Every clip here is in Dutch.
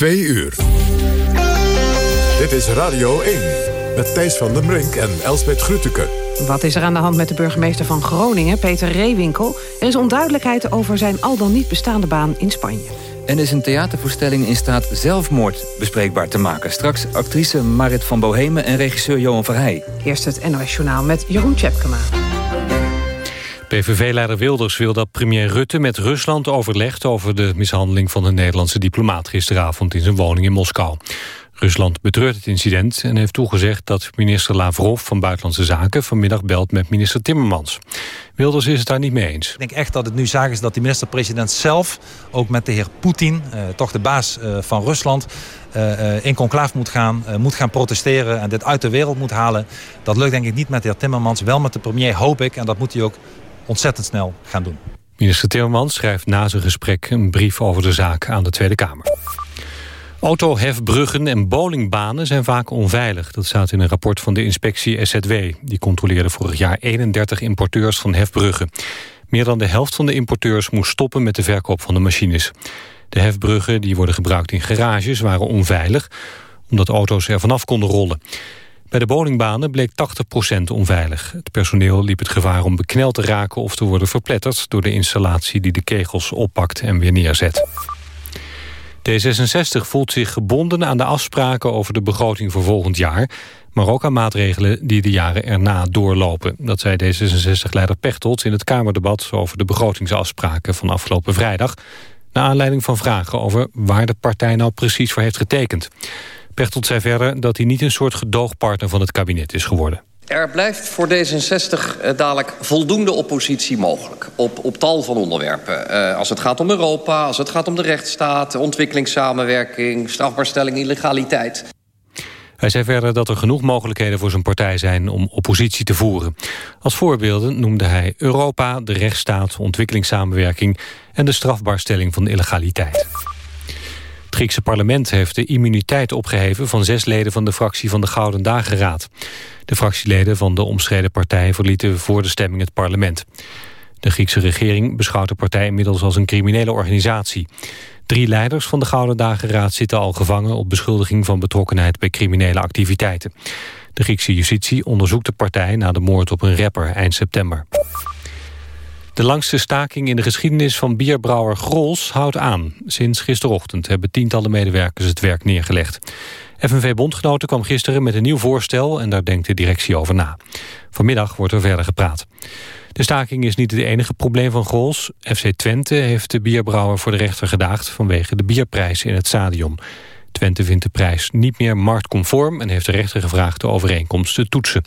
Twee uur. Dit is Radio 1 met Thijs van den Brink en Elsbeth Grütke. Wat is er aan de hand met de burgemeester van Groningen, Peter Reewinkel? Er is onduidelijkheid over zijn al dan niet bestaande baan in Spanje. En is een theatervoorstelling in staat zelfmoord bespreekbaar te maken. Straks actrice Marit van Bohemen en regisseur Johan Verheij. Eerst het NOS Journaal met Jeroen Tjepkema. PVV-leider Wilders wil dat premier Rutte met Rusland overlegt... over de mishandeling van een Nederlandse diplomaat gisteravond in zijn woning in Moskou. Rusland betreurt het incident en heeft toegezegd dat minister Lavrov van Buitenlandse Zaken vanmiddag belt met minister Timmermans. Wilders is het daar niet mee eens. Ik denk echt dat het nu zaak is dat de minister-president zelf, ook met de heer Poetin, eh, toch de baas eh, van Rusland, uh, in conclaaf moet gaan, moet gaan protesteren en dit uit de wereld moet halen. Dat lukt denk ik niet met de heer Timmermans, wel met de premier hoop ik en dat moet hij ook ontzettend snel gaan doen. Minister Timmermans schrijft na zijn gesprek een brief over de zaak aan de Tweede Kamer. Autohefbruggen en bowlingbanen zijn vaak onveilig. Dat staat in een rapport van de inspectie SZW. Die controleerde vorig jaar 31 importeurs van hefbruggen. Meer dan de helft van de importeurs moest stoppen met de verkoop van de machines. De hefbruggen die worden gebruikt in garages waren onveilig... omdat auto's er vanaf konden rollen. Bij de bowlingbanen bleek 80% onveilig. Het personeel liep het gevaar om bekneld te raken of te worden verpletterd... door de installatie die de kegels oppakt en weer neerzet. D66 voelt zich gebonden aan de afspraken over de begroting voor volgend jaar... maar ook aan maatregelen die de jaren erna doorlopen. Dat zei D66-leider Pechtold in het Kamerdebat... over de begrotingsafspraken van afgelopen vrijdag... naar aanleiding van vragen over waar de partij nou precies voor heeft getekend. Pechtold zei verder dat hij niet een soort gedoogpartner van het kabinet is geworden. Er blijft voor D66 uh, dadelijk voldoende oppositie mogelijk. Op, op tal van onderwerpen. Uh, als het gaat om Europa, als het gaat om de rechtsstaat... ontwikkelingssamenwerking, strafbaarstelling, illegaliteit. Hij zei verder dat er genoeg mogelijkheden voor zijn partij zijn om oppositie te voeren. Als voorbeelden noemde hij Europa, de rechtsstaat, ontwikkelingssamenwerking... en de strafbaarstelling van illegaliteit. Griekse parlement heeft de immuniteit opgeheven... van zes leden van de fractie van de Gouden Dageraad. De fractieleden van de omstreden partij verlieten voor de stemming het parlement. De Griekse regering beschouwt de partij inmiddels als een criminele organisatie. Drie leiders van de Gouden Dageraad zitten al gevangen... op beschuldiging van betrokkenheid bij criminele activiteiten. De Griekse justitie onderzoekt de partij na de moord op een rapper eind september. De langste staking in de geschiedenis van bierbrouwer Grols houdt aan. Sinds gisterochtend hebben tientallen medewerkers het werk neergelegd. FNV-bondgenoten kwam gisteren met een nieuw voorstel... en daar denkt de directie over na. Vanmiddag wordt er verder gepraat. De staking is niet het enige probleem van Grols. FC Twente heeft de bierbrouwer voor de rechter gedaagd... vanwege de bierprijs in het stadion. Twente vindt de prijs niet meer marktconform... en heeft de rechter gevraagd de overeenkomst te toetsen.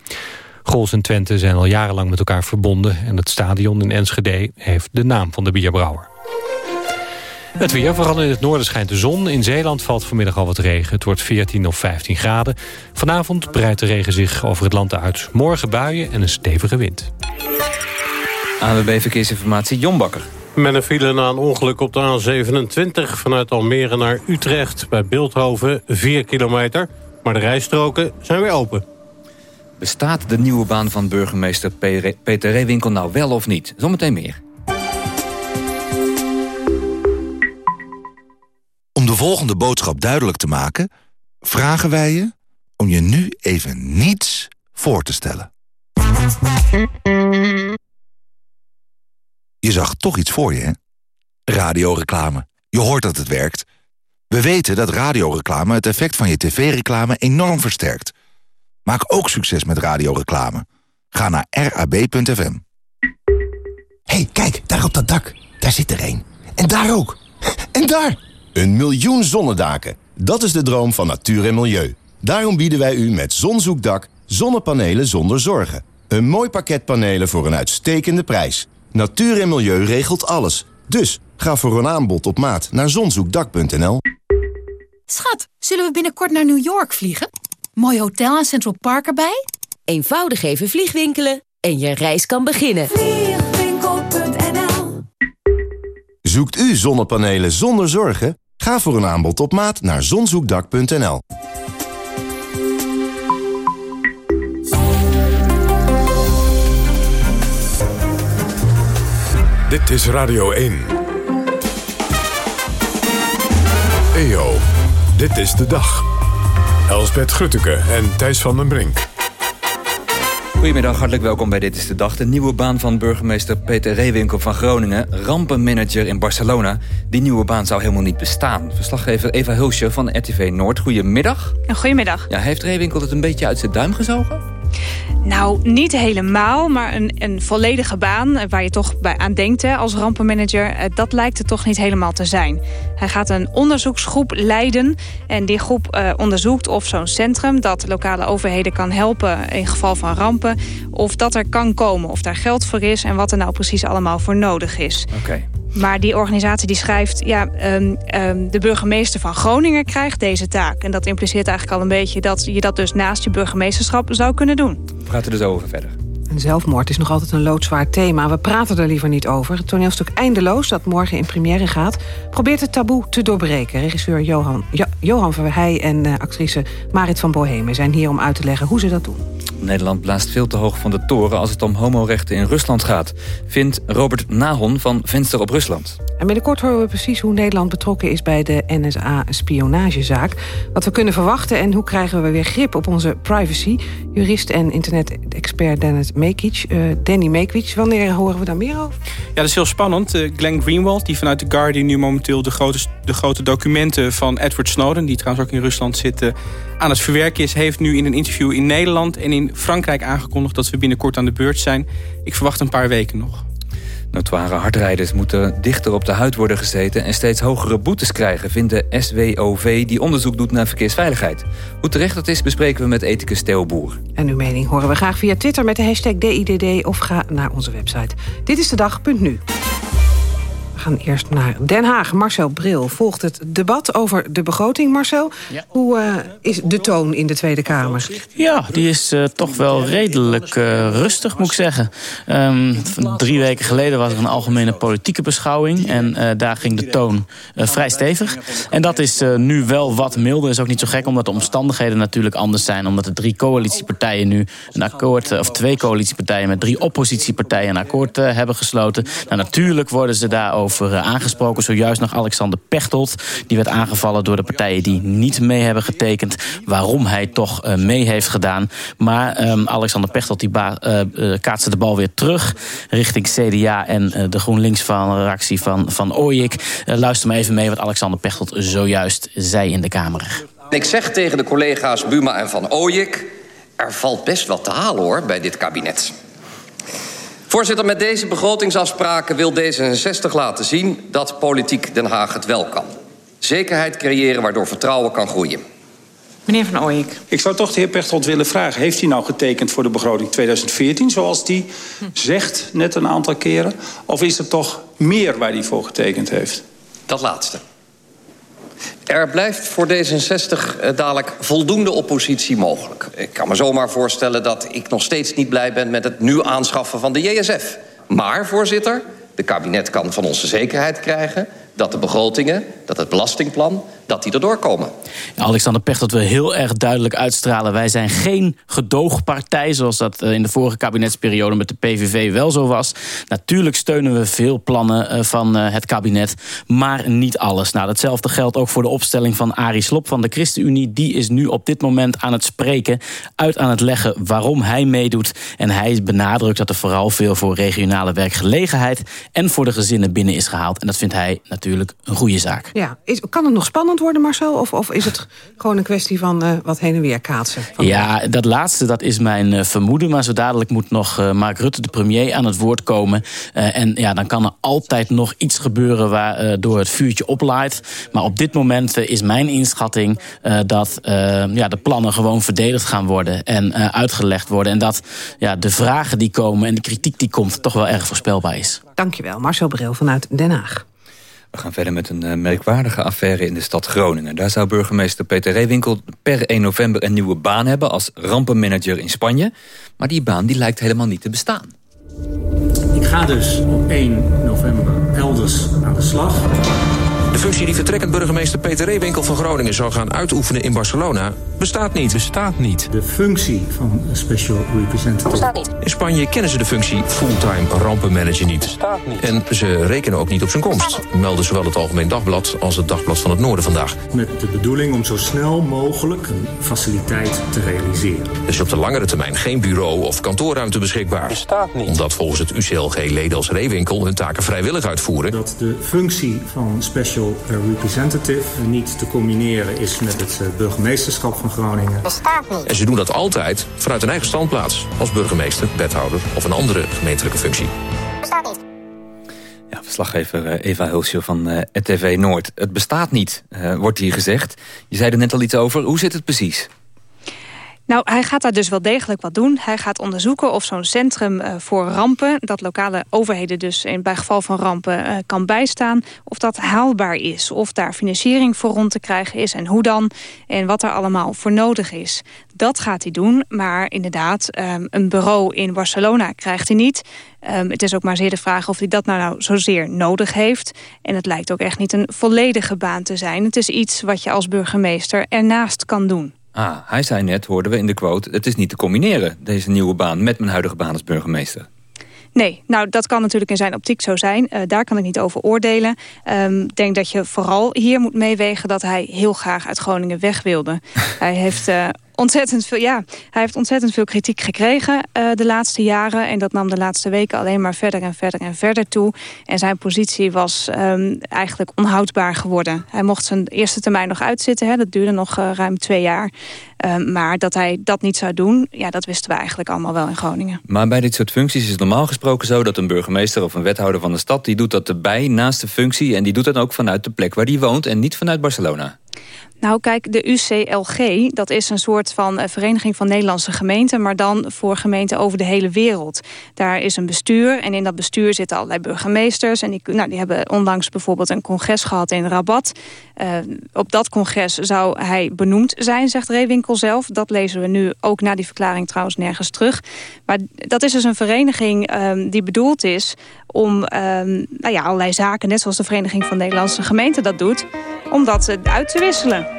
Gols en Twente zijn al jarenlang met elkaar verbonden... en het stadion in Enschede heeft de naam van de bierbrouwer. Het weer, vooral in het noorden schijnt de zon. In Zeeland valt vanmiddag al wat regen. Het wordt 14 of 15 graden. Vanavond breidt de regen zich over het land uit. Morgen buien en een stevige wind. ANWB Verkeersinformatie, Jon Bakker. Met een file na een ongeluk op de A27 vanuit Almere naar Utrecht... bij Beeldhoven, 4 kilometer. Maar de rijstroken zijn weer open. Bestaat de nieuwe baan van burgemeester Peter Reewinkel nou wel of niet? Zometeen meer. Om de volgende boodschap duidelijk te maken... vragen wij je om je nu even niets voor te stellen. Je zag toch iets voor je, hè? Radioreclame. Je hoort dat het werkt. We weten dat radioreclame het effect van je tv-reclame enorm versterkt. Maak ook succes met radioreclame. Ga naar rab.fm. hey, kijk, daar op dat dak. Daar zit er een. En daar ook. En daar! Een miljoen zonnedaken. Dat is de droom van natuur en milieu. Daarom bieden wij u met Zonzoekdak zonnepanelen zonder zorgen. Een mooi pakket panelen voor een uitstekende prijs. Natuur en milieu regelt alles. Dus ga voor een aanbod op maat naar zonzoekdak.nl. Schat, zullen we binnenkort naar New York vliegen? Mooi hotel en Central Park erbij? Eenvoudig even vliegwinkelen en je reis kan beginnen. Vliegwinkel.nl Zoekt u zonnepanelen zonder zorgen? Ga voor een aanbod op maat naar zonzoekdak.nl. Dit is Radio 1. EO, Dit is de dag. Elsbet Grutteke en Thijs van den Brink. Goedemiddag, hartelijk welkom bij Dit is de Dag. De nieuwe baan van burgemeester Peter Reewinkel van Groningen... rampenmanager in Barcelona. Die nieuwe baan zou helemaal niet bestaan. Verslaggever Eva Hulsje van RTV Noord. Goedemiddag. Goedemiddag. Ja, heeft Reewinkel het een beetje uit zijn duim gezogen? Nou, niet helemaal, maar een, een volledige baan eh, waar je toch bij aan denkt hè, als rampenmanager. Eh, dat lijkt het toch niet helemaal te zijn. Hij gaat een onderzoeksgroep leiden. En die groep uh, onderzoekt of zo'n centrum dat lokale overheden kan helpen in geval van rampen. Of dat er kan komen, of daar geld voor is en wat er nou precies allemaal voor nodig is. Oké. Maar die organisatie die schrijft... ja, um, um, de burgemeester van Groningen krijgt deze taak. En dat impliceert eigenlijk al een beetje... dat je dat dus naast je burgemeesterschap zou kunnen doen. We praten er zo over verder. En zelfmoord is nog altijd een loodzwaar thema. We praten er liever niet over. Het toneelstuk Eindeloos, dat morgen in première gaat... probeert het taboe te doorbreken. Regisseur Johan, jo Johan Verheij en uh, actrice Marit van Bohemen... zijn hier om uit te leggen hoe ze dat doen. Nederland blaast veel te hoog van de toren als het om homorechten in Rusland gaat. Vindt Robert Nahon van Venster op Rusland. En binnenkort horen we precies hoe Nederland betrokken is bij de NSA-spionagezaak. Wat we kunnen verwachten en hoe krijgen we weer grip op onze privacy. Jurist en internet-expert Dennis Mekic. Uh, Danny Mekic, wanneer horen we daar meer over? Ja, dat is heel spannend. Uh, Glenn Greenwald, die vanuit The Guardian nu momenteel de grote, de grote documenten van Edward Snowden... die trouwens ook in Rusland zitten, aan het verwerken is... heeft nu in een interview in Nederland en in Frankrijk aangekondigd... dat we binnenkort aan de beurt zijn. Ik verwacht een paar weken nog. Notoire hardrijders moeten dichter op de huid worden gezeten... en steeds hogere boetes krijgen, vindt de SWOV... die onderzoek doet naar verkeersveiligheid. Hoe terecht dat is, bespreken we met ethicus Theo Boer. En uw mening horen we graag via Twitter met de hashtag DIDD... of ga naar onze website. Dit is de dag.nu. We gaan eerst naar Den Haag. Marcel Bril volgt het debat over de begroting. Marcel, ja. hoe uh, is de toon in de Tweede Kamer? Ja, die is uh, toch wel redelijk uh, rustig, moet ik zeggen. Um, drie weken geleden was er een algemene politieke beschouwing. En daar ging de toon vrij stevig. En dat is nu wel wat milder. Is ook niet zo gek, omdat de omstandigheden natuurlijk anders zijn. Omdat de drie coalitiepartijen nu een akkoord... of twee coalitiepartijen met drie oppositiepartijen een akkoord hebben gesloten. Nou, natuurlijk worden ze daarover over aangesproken. Zojuist nog Alexander Pechtold. Die werd aangevallen door de partijen die niet mee hebben getekend. Waarom hij toch uh, mee heeft gedaan. Maar um, Alexander Pechtold die uh, kaatste de bal weer terug richting CDA en de GroenLinks-fractie van, van Ooyik. luister maar even mee wat Alexander Pechtold zojuist zei in de Kamer. Ik zeg tegen de collega's Buma en van Ooyik... er valt best wat te halen hoor bij dit kabinet. Voorzitter, met deze begrotingsafspraken wil D66 laten zien... dat politiek Den Haag het wel kan. Zekerheid creëren waardoor vertrouwen kan groeien. Meneer Van Ooyek. Ik zou toch de heer Pechtold willen vragen... heeft hij nou getekend voor de begroting 2014... zoals die hm. zegt net een aantal keren? Of is er toch meer waar hij voor getekend heeft? Dat laatste. Er blijft voor D66 uh, dadelijk voldoende oppositie mogelijk. Ik kan me zomaar voorstellen dat ik nog steeds niet blij ben... met het nu aanschaffen van de JSF. Maar, voorzitter, de kabinet kan van onze zekerheid krijgen dat de begrotingen, dat het belastingplan, dat die erdoor komen. Alexander Pechtold wil heel erg duidelijk uitstralen... wij zijn geen gedoogpartij, zoals dat eh, in de vorige kabinetsperiode... met de PVV wel zo was. Natuurlijk steunen we veel plannen eh, van eh, het kabinet, maar niet alles. Nou, datzelfde geldt ook voor de opstelling van Arie Slob van de ChristenUnie. Die is nu op dit moment aan het spreken, uit aan het leggen waarom hij meedoet. En hij benadrukt dat er vooral veel voor regionale werkgelegenheid... en voor de gezinnen binnen is gehaald. En dat vindt hij natuurlijk natuurlijk een goede zaak. Ja, is, kan het nog spannend worden, Marcel? Of, of is het gewoon een kwestie van uh, wat heen en weer kaatsen? Ja, dat laatste dat is mijn uh, vermoeden. Maar zo dadelijk moet nog uh, Mark Rutte, de premier, aan het woord komen. en ja, dan kan er altijd nog iets gebeuren waardoor het vuurtje oplaait. Maar op dit moment is mijn inschatting dat ja, de plannen gewoon verdedigd gaan worden. En uitgelegd worden. En dat ja, de vragen die komen en de kritiek die komt toch wel erg voorspelbaar is. Dankjewel, Marcel Bril vanuit Den Haag. We gaan verder met een uh, merkwaardige affaire in de stad Groningen. Daar zou burgemeester Peter Reewinkel per 1 november een nieuwe baan hebben... als rampenmanager in Spanje. Maar die baan die lijkt helemaal niet te bestaan. Ik ga dus op 1 november elders aan de slag. De functie die vertrekkend burgemeester Peter Reewinkel van Groningen zou gaan uitoefenen in Barcelona bestaat niet. Bestaat niet. De functie van Special Representative bestaat niet. In Spanje kennen ze de functie fulltime rampenmanager niet. Bestaat niet. En ze rekenen ook niet op zijn komst. Melden zowel het Algemeen Dagblad als het Dagblad van het Noorden vandaag. Met de bedoeling om zo snel mogelijk een faciliteit te realiseren. Er is op de langere termijn geen bureau of kantoorruimte beschikbaar. Bestaat niet. Omdat volgens het UCLG leden als Reewinkel hun taken vrijwillig uitvoeren. Dat de functie van Special Representative niet te combineren is met het eh, burgemeesterschap van Groningen. Bestaat niet. En ze doen dat altijd vanuit een eigen standplaats. Als burgemeester, wethouder of een andere gemeentelijke functie. Bestaat niet. Ja, verslaggever eh, Eva Hulsje van uh, RTV Noord. Het bestaat niet, uh, wordt hier gezegd. Je zei er net al iets over. Hoe zit het precies? Nou, hij gaat daar dus wel degelijk wat doen. Hij gaat onderzoeken of zo'n centrum uh, voor rampen... dat lokale overheden dus in, bij geval van rampen uh, kan bijstaan... of dat haalbaar is, of daar financiering voor rond te krijgen is... en hoe dan, en wat er allemaal voor nodig is. Dat gaat hij doen, maar inderdaad, um, een bureau in Barcelona krijgt hij niet. Um, het is ook maar zeer de vraag of hij dat nou, nou zozeer nodig heeft. En het lijkt ook echt niet een volledige baan te zijn. Het is iets wat je als burgemeester ernaast kan doen. Ah, hij zei net, hoorden we in de quote... het is niet te combineren, deze nieuwe baan... met mijn huidige baan als burgemeester. Nee, nou dat kan natuurlijk in zijn optiek zo zijn. Uh, daar kan ik niet over oordelen. Ik um, denk dat je vooral hier moet meewegen dat hij heel graag uit Groningen weg wilde. hij heeft uh, ontzettend veel, ja, hij heeft ontzettend veel kritiek gekregen uh, de laatste jaren. En dat nam de laatste weken alleen maar verder en verder en verder toe. En zijn positie was um, eigenlijk onhoudbaar geworden. Hij mocht zijn eerste termijn nog uitzitten. Hè, dat duurde nog uh, ruim twee jaar. Um, maar dat hij dat niet zou doen, ja, dat wisten we eigenlijk allemaal wel in Groningen. Maar bij dit soort functies is het normaal gesproken zo... dat een burgemeester of een wethouder van de stad... die doet dat erbij naast de functie... en die doet dat ook vanuit de plek waar die woont... en niet vanuit Barcelona. Nou kijk, de UCLG, dat is een soort van uh, vereniging van Nederlandse gemeenten... maar dan voor gemeenten over de hele wereld. Daar is een bestuur en in dat bestuur zitten allerlei burgemeesters... en die, nou, die hebben onlangs bijvoorbeeld een congres gehad in Rabat. Uh, op dat congres zou hij benoemd zijn, zegt Reewinkel zelf. Dat lezen we nu ook na die verklaring trouwens nergens terug. Maar dat is dus een vereniging um, die bedoeld is om um, nou ja, allerlei zaken... net zoals de Vereniging van Nederlandse Gemeenten dat doet... om dat uit te wisselen.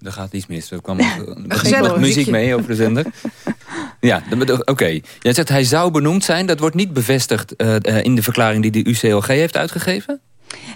Er gaat iets mis. Er kwam nog muziek mee over de zender. Ja, oké. Okay. Jij zegt hij zou benoemd zijn. Dat wordt niet bevestigd uh, in de verklaring die de UCLG heeft uitgegeven?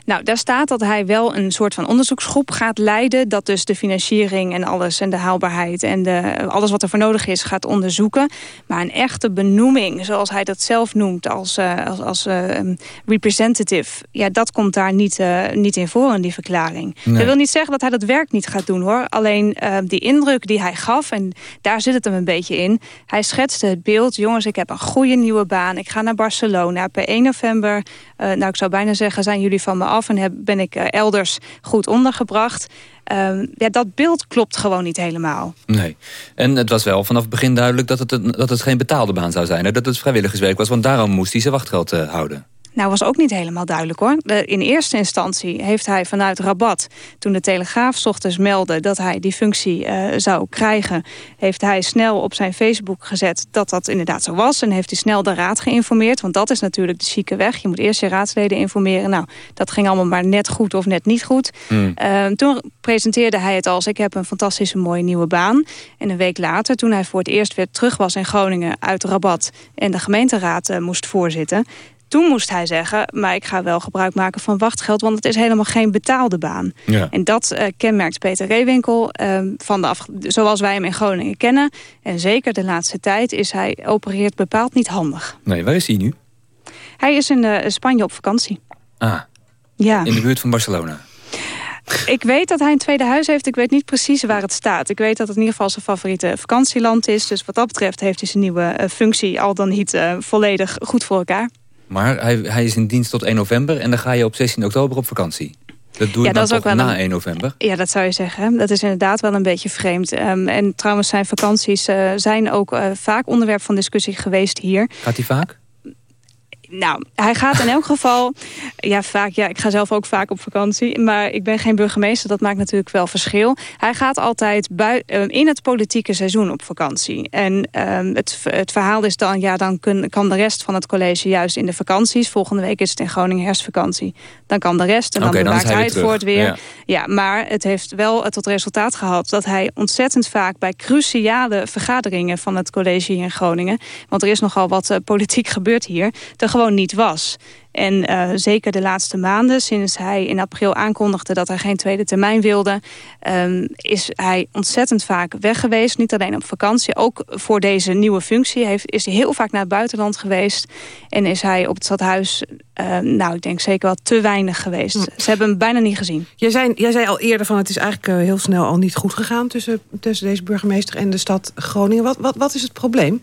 Nou, daar staat dat hij wel een soort van onderzoeksgroep gaat leiden... dat dus de financiering en alles en de haalbaarheid... en de, alles wat er voor nodig is gaat onderzoeken. Maar een echte benoeming, zoals hij dat zelf noemt als, uh, als, als uh, representative... ja, dat komt daar niet, uh, niet in voor in die verklaring. Nee. Dat wil niet zeggen dat hij dat werk niet gaat doen, hoor. Alleen die indruk die hij gaf, en daar zit het hem een beetje in... hij schetste het beeld, jongens, ik heb een goede nieuwe baan... ik ga naar Barcelona per 1 november... nou, ik zou bijna zeggen, zijn jullie van me af en heb, ben ik uh, elders goed ondergebracht. Uh, ja, dat beeld klopt gewoon niet helemaal. Nee. En het was wel vanaf het begin duidelijk dat het, dat het geen betaalde baan zou zijn. Hè? Dat het vrijwilligerswerk was, want daarom moest hij zijn wachtgeld uh, houden. Nou, was ook niet helemaal duidelijk hoor. In eerste instantie heeft hij vanuit Rabat, toen de Telegraaf ochtends meldde dat hij die functie uh, zou krijgen, heeft hij snel op zijn Facebook gezet dat dat inderdaad zo was. En heeft hij snel de raad geïnformeerd, want dat is natuurlijk de chique weg. Je moet eerst je raadsleden informeren. Nou, dat ging allemaal maar net goed of net niet goed. Mm. Uh, toen presenteerde hij het als ik heb een fantastische mooie nieuwe baan. En een week later, toen hij voor het eerst weer terug was in Groningen uit Rabat en de gemeenteraad uh, moest voorzitten, toen moest hij zeggen, maar ik ga wel gebruik maken van wachtgeld... want het is helemaal geen betaalde baan. Ja. En dat uh, kenmerkt Peter Reewinkel, uh, van de zoals wij hem in Groningen kennen. En zeker de laatste tijd is hij opereert bepaald niet handig. Nee, waar is hij nu? Hij is in uh, Spanje op vakantie. Ah, ja. in de buurt van Barcelona. Ik weet dat hij een tweede huis heeft. Ik weet niet precies waar het staat. Ik weet dat het in ieder geval zijn favoriete vakantieland is. Dus wat dat betreft heeft hij zijn nieuwe uh, functie al dan niet volledig goed voor elkaar. Maar hij, hij is in dienst tot 1 november en dan ga je op 16 oktober op vakantie. Dat doe je ja, dan dat toch na een... 1 november? Ja, dat zou je zeggen. Dat is inderdaad wel een beetje vreemd. Um, en trouwens zijn vakanties uh, zijn ook uh, vaak onderwerp van discussie geweest hier. Gaat hij vaak? Nou, hij gaat in elk geval... Ja, vaak, ja, ik ga zelf ook vaak op vakantie. Maar ik ben geen burgemeester, dat maakt natuurlijk wel verschil. Hij gaat altijd eh, in het politieke seizoen op vakantie. En um, het, het verhaal is dan... ja, dan kun, kan de rest van het college juist in de vakanties... volgende week is het in Groningen herfstvakantie... dan kan de rest en dan okay, bewaakt hij, het voor het weer. Ja. ja, maar het heeft wel tot resultaat gehad... dat hij ontzettend vaak bij cruciale vergaderingen... van het college hier in Groningen... want er is nogal wat uh, politiek gebeurd hier... er gewoon niet was. En uh, zeker de laatste maanden, sinds hij in april aankondigde dat hij geen tweede termijn wilde, um, is hij ontzettend vaak weg geweest. Niet alleen op vakantie, ook voor deze nieuwe functie heeft, is hij heel vaak naar het buitenland geweest. En is hij op het stadhuis, uh, nou ik denk zeker wel te weinig geweest. Hm. Ze hebben hem bijna niet gezien. Jij zei, jij zei al eerder van het is eigenlijk uh, heel snel al niet goed gegaan tussen, tussen deze burgemeester en de stad Groningen. Wat, wat, wat is het probleem?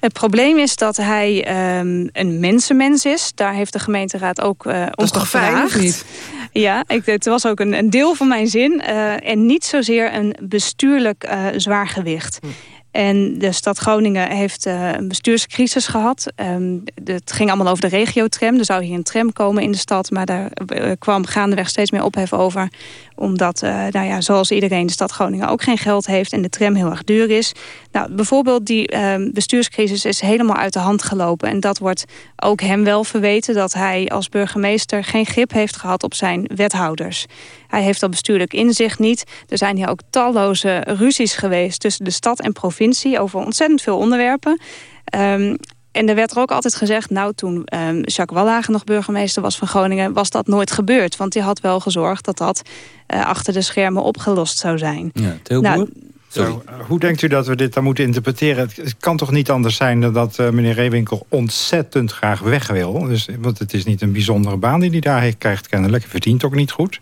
Het probleem is dat hij um, een mensenmens is. Daar heeft de gemeenteraad ook uh, om Dat is toch fijn, niet? Ja, ik, het was ook een, een deel van mijn zin. Uh, en niet zozeer een bestuurlijk uh, zwaargewicht. Hm. En de stad Groningen heeft uh, een bestuurscrisis gehad. Um, het ging allemaal over de regiotram. Er zou hier een tram komen in de stad. Maar daar uh, kwam gaandeweg steeds meer ophef over. Omdat, uh, nou ja, zoals iedereen, de stad Groningen ook geen geld heeft. En de tram heel erg duur is. Nou, bijvoorbeeld die ehm, bestuurscrisis is helemaal uit de hand gelopen. En dat wordt ook hem wel verweten. Dat hij als burgemeester geen grip heeft gehad op zijn wethouders. Hij heeft dat bestuurlijk inzicht niet. Er zijn hier ook talloze ruzies geweest tussen de stad en provincie... over ontzettend veel onderwerpen. Um, en er werd er ook altijd gezegd, nou toen um, Jacques Wallagen nog burgemeester was van Groningen, was dat nooit gebeurd. Want die had wel gezorgd dat dat uh, achter de schermen opgelost zou zijn. Ja, nou, Zo, hoe denkt u dat we dit dan moeten interpreteren? Het kan toch niet anders zijn dan dat uh, meneer Reewinkel ontzettend graag weg wil. Dus, want het is niet een bijzondere baan die hij daar heeft, krijgt kennelijk. Hij verdient ook niet goed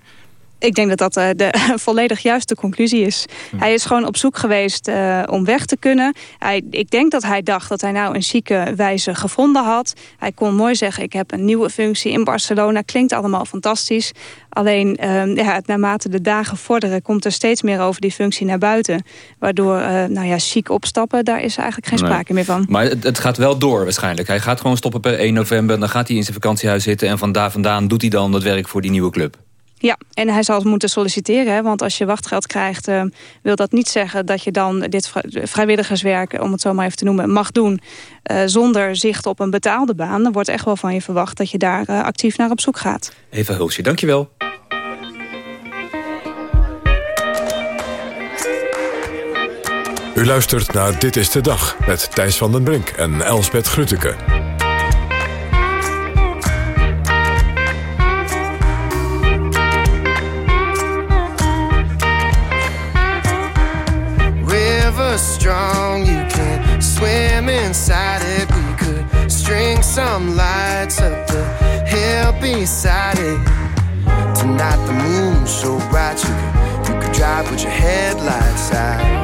ik denk dat dat uh, de volledig juiste conclusie is. Hij is gewoon op zoek geweest uh, om weg te kunnen. Hij, ik denk dat hij dacht dat hij nou een zieke wijze gevonden had. Hij kon mooi zeggen, ik heb een nieuwe functie in Barcelona. Klinkt allemaal fantastisch. Alleen uh, ja, naarmate de dagen vorderen komt er steeds meer over die functie naar buiten. Waardoor, uh, nou ja, ziek opstappen, daar is eigenlijk geen sprake nee. meer van. Maar het, het, gaat wel door waarschijnlijk. Hij gaat gewoon stoppen per 1 november. Dan gaat hij in zijn vakantiehuis zitten. En van daar vandaan doet hij dan dat werk voor die nieuwe club. Ja, en hij zal moeten solliciteren. Hè, want als je wachtgeld krijgt, uh, wil dat niet zeggen... dat je dan dit vrijwilligerswerk, om het zo maar even te noemen, mag doen... Uh, zonder zicht op een betaalde baan. Dan wordt echt wel van je verwacht dat je daar uh, actief naar op zoek gaat. Eva Hulsje, dankjewel. U luistert naar Dit is de Dag met Thijs van den Brink en Elsbet Grutteke. Strong. You can swim inside it. We could string some lights up the hill beside it. Tonight the moon's so bright you could, you could drive with your headlights out.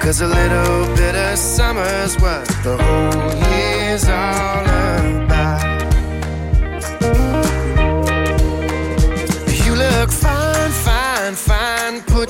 Cause a little bit of summer's what the whole year's all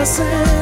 the same.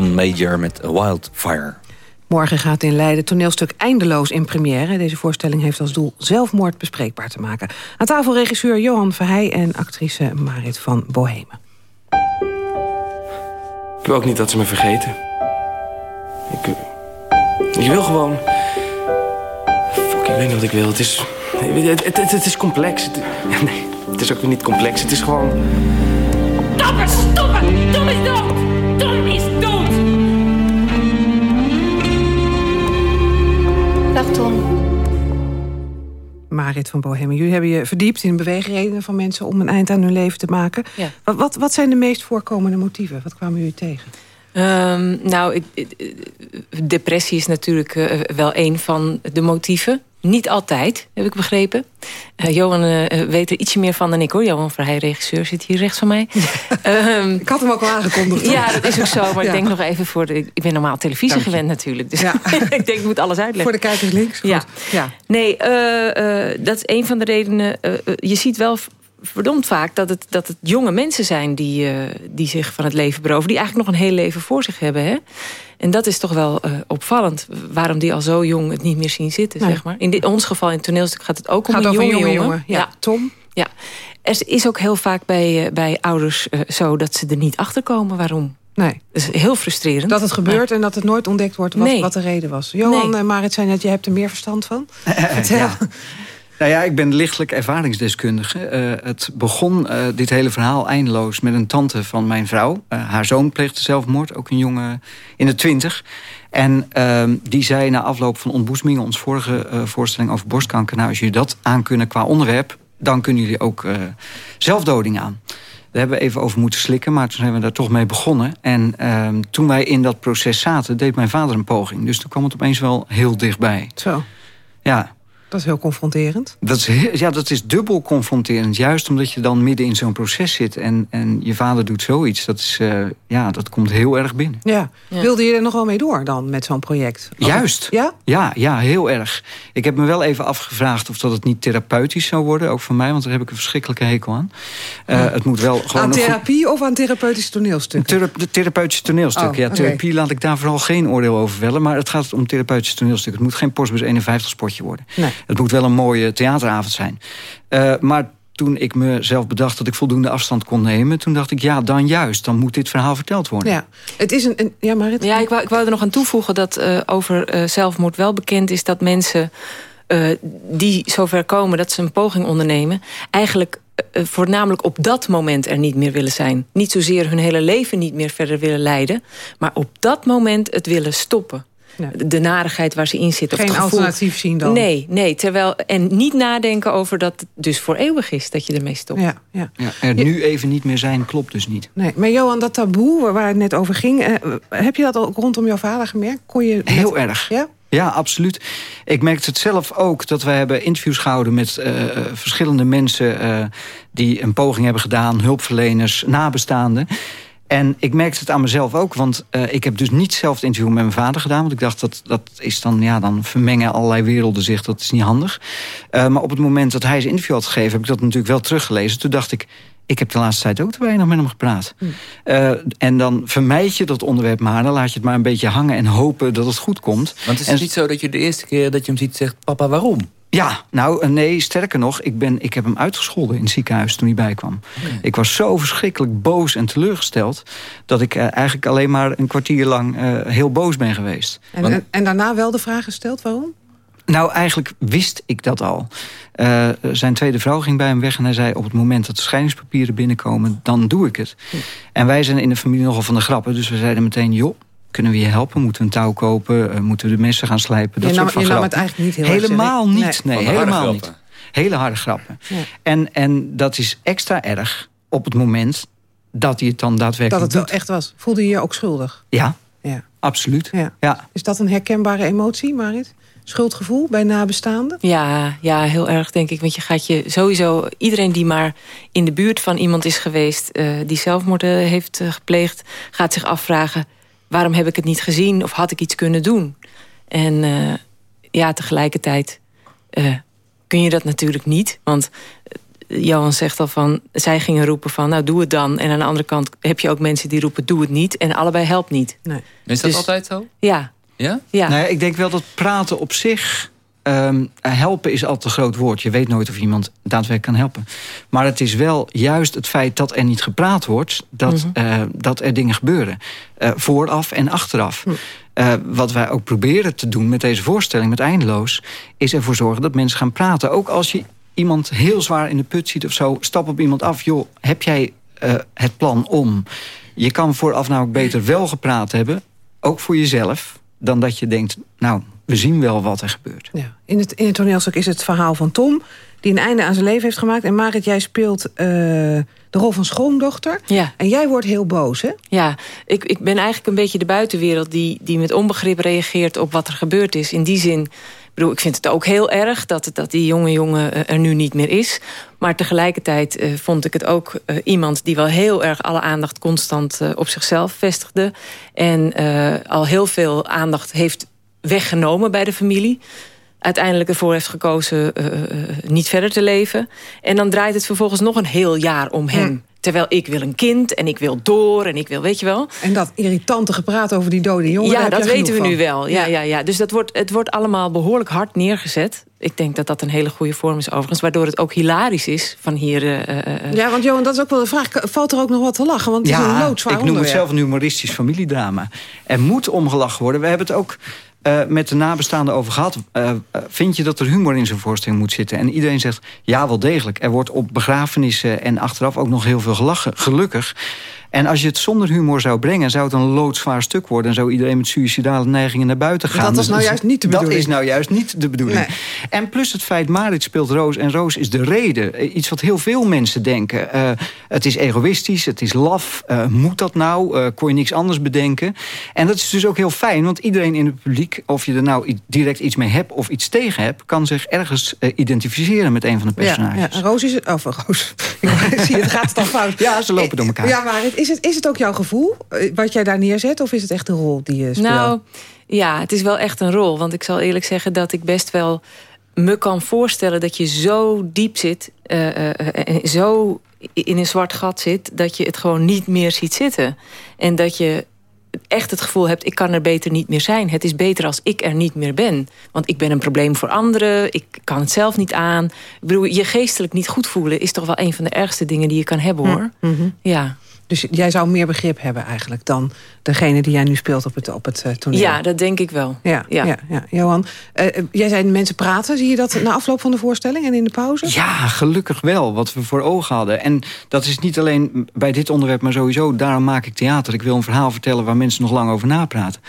John Major met Wildfire. Morgen gaat in Leiden toneelstuk Eindeloos in première. Deze voorstelling heeft als doel zelfmoord bespreekbaar te maken. Aan tafel regisseur Johan Verheij en actrice Marit van Bohemen. Ik wil ook niet dat ze me vergeten. Ik, ik wil gewoon... Fuck, ik weet niet wat ik wil. Het is... Het, het, het, het is complex. Het, nee, het is ook weer niet complex. Het is gewoon... Stoppen, stoppen! Tom is dood! Marit van Bohemen, jullie hebben je verdiept in beweegredenen van mensen... om een eind aan hun leven te maken. Ja. Wat, wat, wat zijn de meest voorkomende motieven? Wat kwamen jullie tegen? Ehm, nou, ik- ik- depressie is natuurlijk eh, wel een van de motieven. Niet altijd, heb ik begrepen. Eh, Johan eh, weet er ietsje meer van dan ik hoor. Johan Verheij, regisseur, zit hier rechts van mij. Ehm, ik had hem ook al aangekondigd. hoor. Ja, dat is ook zo. Maar Ja. ik denk nog even voor de... Ik ben normaal televisie Dank je. gewend natuurlijk. Dus ik denk, ik moet alles uitleggen. Voor de kijkers links? Goed. Ja. ja. Nee, eh, eh, dat is een van de redenen. eh, eh, je ziet wel verdomd vaak dat het, dat het jonge mensen zijn... Die, eh, die zich van het leven beroven. Die eigenlijk nog een heel leven voor zich hebben. Hè? En dat is toch wel eh, opvallend. Waarom die al zo jong het niet meer zien zitten, Nee. zeg maar. In dit, ons geval, in het toneelstuk, gaat het ook om Gaat jonge, een jonge jongen. jongen. Ja. Tom? Ja. Er is ook heel vaak bij, eh, bij ouders eh, zo dat ze er niet achter komen waarom. Nee. Dat is heel frustrerend. Dat het gebeurt en dat het nooit ontdekt wordt wat, Nee. wat de reden was. Johan Nee. en Marit zei net, je hebt er meer verstand van. Vertel. Ja. Nou ja, ik ben lichtelijk ervaringsdeskundige. Eh, het begon, eh, dit hele verhaal, eindeloos... met een tante van mijn vrouw. Eh, haar zoon pleegde zelfmoord, ook een jongen in de twintig. En ehm, die zei na afloop van ontboezemingen... ons vorige voorstelling over borstkanker... nou, als jullie dat aankunnen qua onderwerp... dan kunnen jullie ook zelfdoding aan. Daar hebben we even over moeten slikken, maar toen zijn we daar toch mee begonnen. En ehm, toen wij in dat proces zaten, deed mijn vader een poging. Dus toen kwam het opeens wel heel dichtbij. Zo, Ja, dat is heel confronterend. dat is, ja, dat is dubbel confronterend. Juist omdat je dan midden in zo'n proces zit en, en je vader doet zoiets. Dat, is, eh, ja, dat komt heel erg binnen. Ja. Wilde je er nog wel mee door dan met zo'n project? Juist. Ja? Ja, ja, heel erg. Ik heb me wel even afgevraagd of dat het niet therapeutisch zou worden. Ook voor mij, want daar heb ik een verschrikkelijke hekel aan. Eh, Het moet wel gewoon... aan goed- therapie of aan therapeutische toneelstukken? Thera- de therapeutische toneelstuk. Oh, ja, therapie laat ik daar vooral geen oordeel over vellen. Maar het gaat om therapeutische toneelstuk. Het moet geen Postbus 51 spotje worden. Nee. Het moet wel een mooie theateravond zijn. Eh, maar toen ik mezelf bedacht dat ik voldoende afstand kon nemen... toen dacht ik, ja, dan juist. Dan moet dit verhaal verteld worden. Ja, het is een... een ja, Marit? Ja, ik wou, ik wou er nog aan toevoegen dat eh, over eh, zelfmoord wel bekend is dat mensen eh, die zover komen dat ze een poging ondernemen, eigenlijk voornamelijk op dat moment er niet meer willen zijn. Niet zozeer hun hele leven niet meer verder willen leiden, maar op dat moment het willen stoppen. De- De narigheid waar ze in zitten. of Geen het gevoel- alternatief zien dan? Nee, nee. Terwijl, en niet nadenken over dat het dus voor eeuwig is dat je ermee stopt. Ja, ja. Ja, er nu even niet meer zijn klopt dus niet. Nee, maar Johan, dat taboe waar het net over ging... eh, heb je dat ook rondom jouw vader gemerkt? Kon je met- Heel erg. Ja? Ja, absoluut. Ik merkte het zelf ook dat wij hebben interviews gehouden met eh, eh, verschillende mensen eh, die een poging hebben gedaan, hulpverleners, nabestaanden. En ik merkte het aan mezelf ook, want eh, ik heb dus niet zelf het interview met mijn vader gedaan. Want ik dacht, dat, dat is dan, ja, dan vermengen allerlei werelden zich, dat is niet handig. Eh, maar op het moment dat hij zijn interview had gegeven, heb ik dat natuurlijk wel teruggelezen. Toen dacht ik, ik heb de laatste tijd ook te weinig met hem gepraat. Eh, en dan vermijd je dat onderwerp maar, dan laat je het maar een beetje hangen en hopen dat het goed komt. Want het is En- niet zo dat je de eerste keer dat je hem ziet zegt... papa, waarom? Ja, nou eh, nee, sterker nog, ik, ben, ik heb hem uitgescholden in het ziekenhuis toen hij bijkwam. Ik was zo verschrikkelijk boos en teleurgesteld... dat ik eh, eigenlijk alleen maar een kwartier lang eh, heel boos ben geweest. En, en, en daarna wel de vraag gesteld, waarom? Nou, eigenlijk wist ik dat al. Zijn tweede vrouw ging bij hem weg en hij zei... op het moment dat de scheidingspapieren binnenkomen, dan doe ik het. En wij zijn in de familie nogal van de grappen, dus we zeiden meteen... joh, kunnen we je helpen? Moeten we een touw kopen? Eh, moeten we de messen gaan slijpen? Dat Je soort nam- van je nam het eigenlijk niet heel Helemaal niet. Nee. Helemaal niet. Hele harde grappen. Ja. En, en dat is extra erg op het moment dat hij het dan Dat daadwerkelijk het wel doet. echt was. Voelde je je ook schuldig? Ja, Ja. absoluut. Ja. Ja. Is dat een herkenbare emotie, Marit? Schuldgevoel bij nabestaanden? Ja, ja, heel erg denk ik. Want je gaat je sowieso... Iedereen die maar in de buurt van iemand is geweest... eh, die zelfmoord heeft eh, gepleegd... gaat zich afvragen... waarom heb ik het niet gezien? Of had ik iets kunnen doen? En eh, ja, tegelijkertijd eh, kun je dat natuurlijk niet. Want Johan zegt al van... zij gingen roepen van, nou doe het dan. En aan de andere kant heb je ook mensen die roepen, doe het niet. En allebei helpt niet. Nee. Is dat Dus- altijd zo? Ja. Ja? Ja. Nou ja, ik denk wel dat praten op zich... ehm, helpen is altijd een groot woord. Je weet nooit of iemand daadwerkelijk kan helpen. Maar het is wel juist het feit dat er niet gepraat wordt... dat, Mhm. eh, dat er dingen gebeuren. Eh, vooraf en achteraf. Eh, wat wij ook proberen te doen met deze voorstelling, met Eindeloos... is ervoor zorgen dat mensen gaan praten. Ook als je iemand heel zwaar in de put ziet of zo... stap op iemand af. Joh, heb jij het plan om? Je kan vooraf nou ook beter wel gepraat hebben... ook voor jezelf, dan dat je denkt... nou, we zien wel wat er gebeurt. Ja. In, het, in het toneelstuk is het verhaal van Tom... die een einde aan zijn leven heeft gemaakt. En Marit, jij speelt eh, de rol van schoondochter. Ja. En jij wordt heel boos, hè? Ja, ik, ik ben eigenlijk een beetje de buitenwereld... Die, die met onbegrip reageert op wat er gebeurd is. In die zin, ik bedoel, ik vind het ook heel erg... dat, dat die jonge jongen eh, er nu niet meer is. Maar tegelijkertijd eh, vond ik het ook eh, iemand... die wel heel erg alle aandacht constant op zichzelf vestigde. En eh, al heel veel aandacht heeft weggenomen bij de familie uiteindelijk ervoor heeft gekozen eh, eh, niet verder te leven. En dan draait het vervolgens nog een heel jaar om hem. Terwijl ik wil een kind en ik wil door en ik wil, weet je wel. En dat irritante gepraat over die dode jongen... ja, daar heb dat weten we nu wel. Ja, ja. Ja, Dus dat wordt, het wordt allemaal behoorlijk hard neergezet. Ik denk dat dat een hele goede vorm is overigens. Waardoor het ook hilarisch is van hier... eh, eh, Ja, want Johan, dat is ook wel de vraag. Valt er ook nog wat te lachen? Want het is een loodzwaar ik noem het zelf een humoristisch familiedrama. Er moet omgelachen worden. We hebben het ook eh, met de nabestaanden over gehad. Eh, eh, vind je dat er humor in zo'n voorstelling moet zitten? En iedereen zegt, ja, wel degelijk. Er wordt op begrafenissen en achteraf ook nog heel veel gelachen. Gelukkig. En als je het zonder humor zou brengen... zou het een loodzwaar stuk worden... en zou iedereen met suïcidale neigingen naar buiten gaan. Dat was nou Dus juist niet de bedoeling. Dat is nou juist niet de bedoeling. Nee. En plus het feit, Marit speelt Roos en Roos is de reden. Eh, Iets wat heel veel mensen denken. Eh, het is egoïstisch, het is laf. Eh, moet dat nou? Eh, kon je niks anders bedenken? En dat is dus ook heel fijn, want iedereen in het publiek... of je er nou direct iets mee hebt of iets tegen hebt... kan zich ergens identificeren met een van de personages. Ja, ja. Roos is het... Of Roos. Ik zie, het gaat het al fout. Ja, ze lopen door elkaar. Ja, maar is het, is het ook jouw gevoel, eh, wat jij daar neerzet? Of is het echt een rol die je speelt? Nou, ja, het is wel echt een rol. Want ik zal eerlijk zeggen dat ik best wel me kan voorstellen... dat je zo diep zit, eh, eh, en zo in een zwart gat zit... dat je het gewoon niet meer ziet zitten. En dat je echt het gevoel hebt, ik kan er beter niet meer zijn. Het is beter als ik er niet meer ben. Want ik ben een probleem voor anderen. Ik kan het zelf niet aan. Ik bedoel, je geestelijk niet goed voelen... is toch wel een van de ergste dingen die je kan hebben, hoor. Mhm. Ja. Dus jij zou meer begrip hebben eigenlijk... dan degene die jij nu speelt op het, op het eh, toneel. ja, dat denk ik wel. Ja, ja. ja, Johan, eh, eh, jij zei mensen praten. Zie je dat na afloop van de voorstelling en in de pauze? Ja, gelukkig wel, wat we voor ogen hadden. En dat is niet alleen bij dit onderwerp, maar sowieso... daarom maak ik theater. Ik wil een verhaal vertellen waar mensen nog lang over napraten.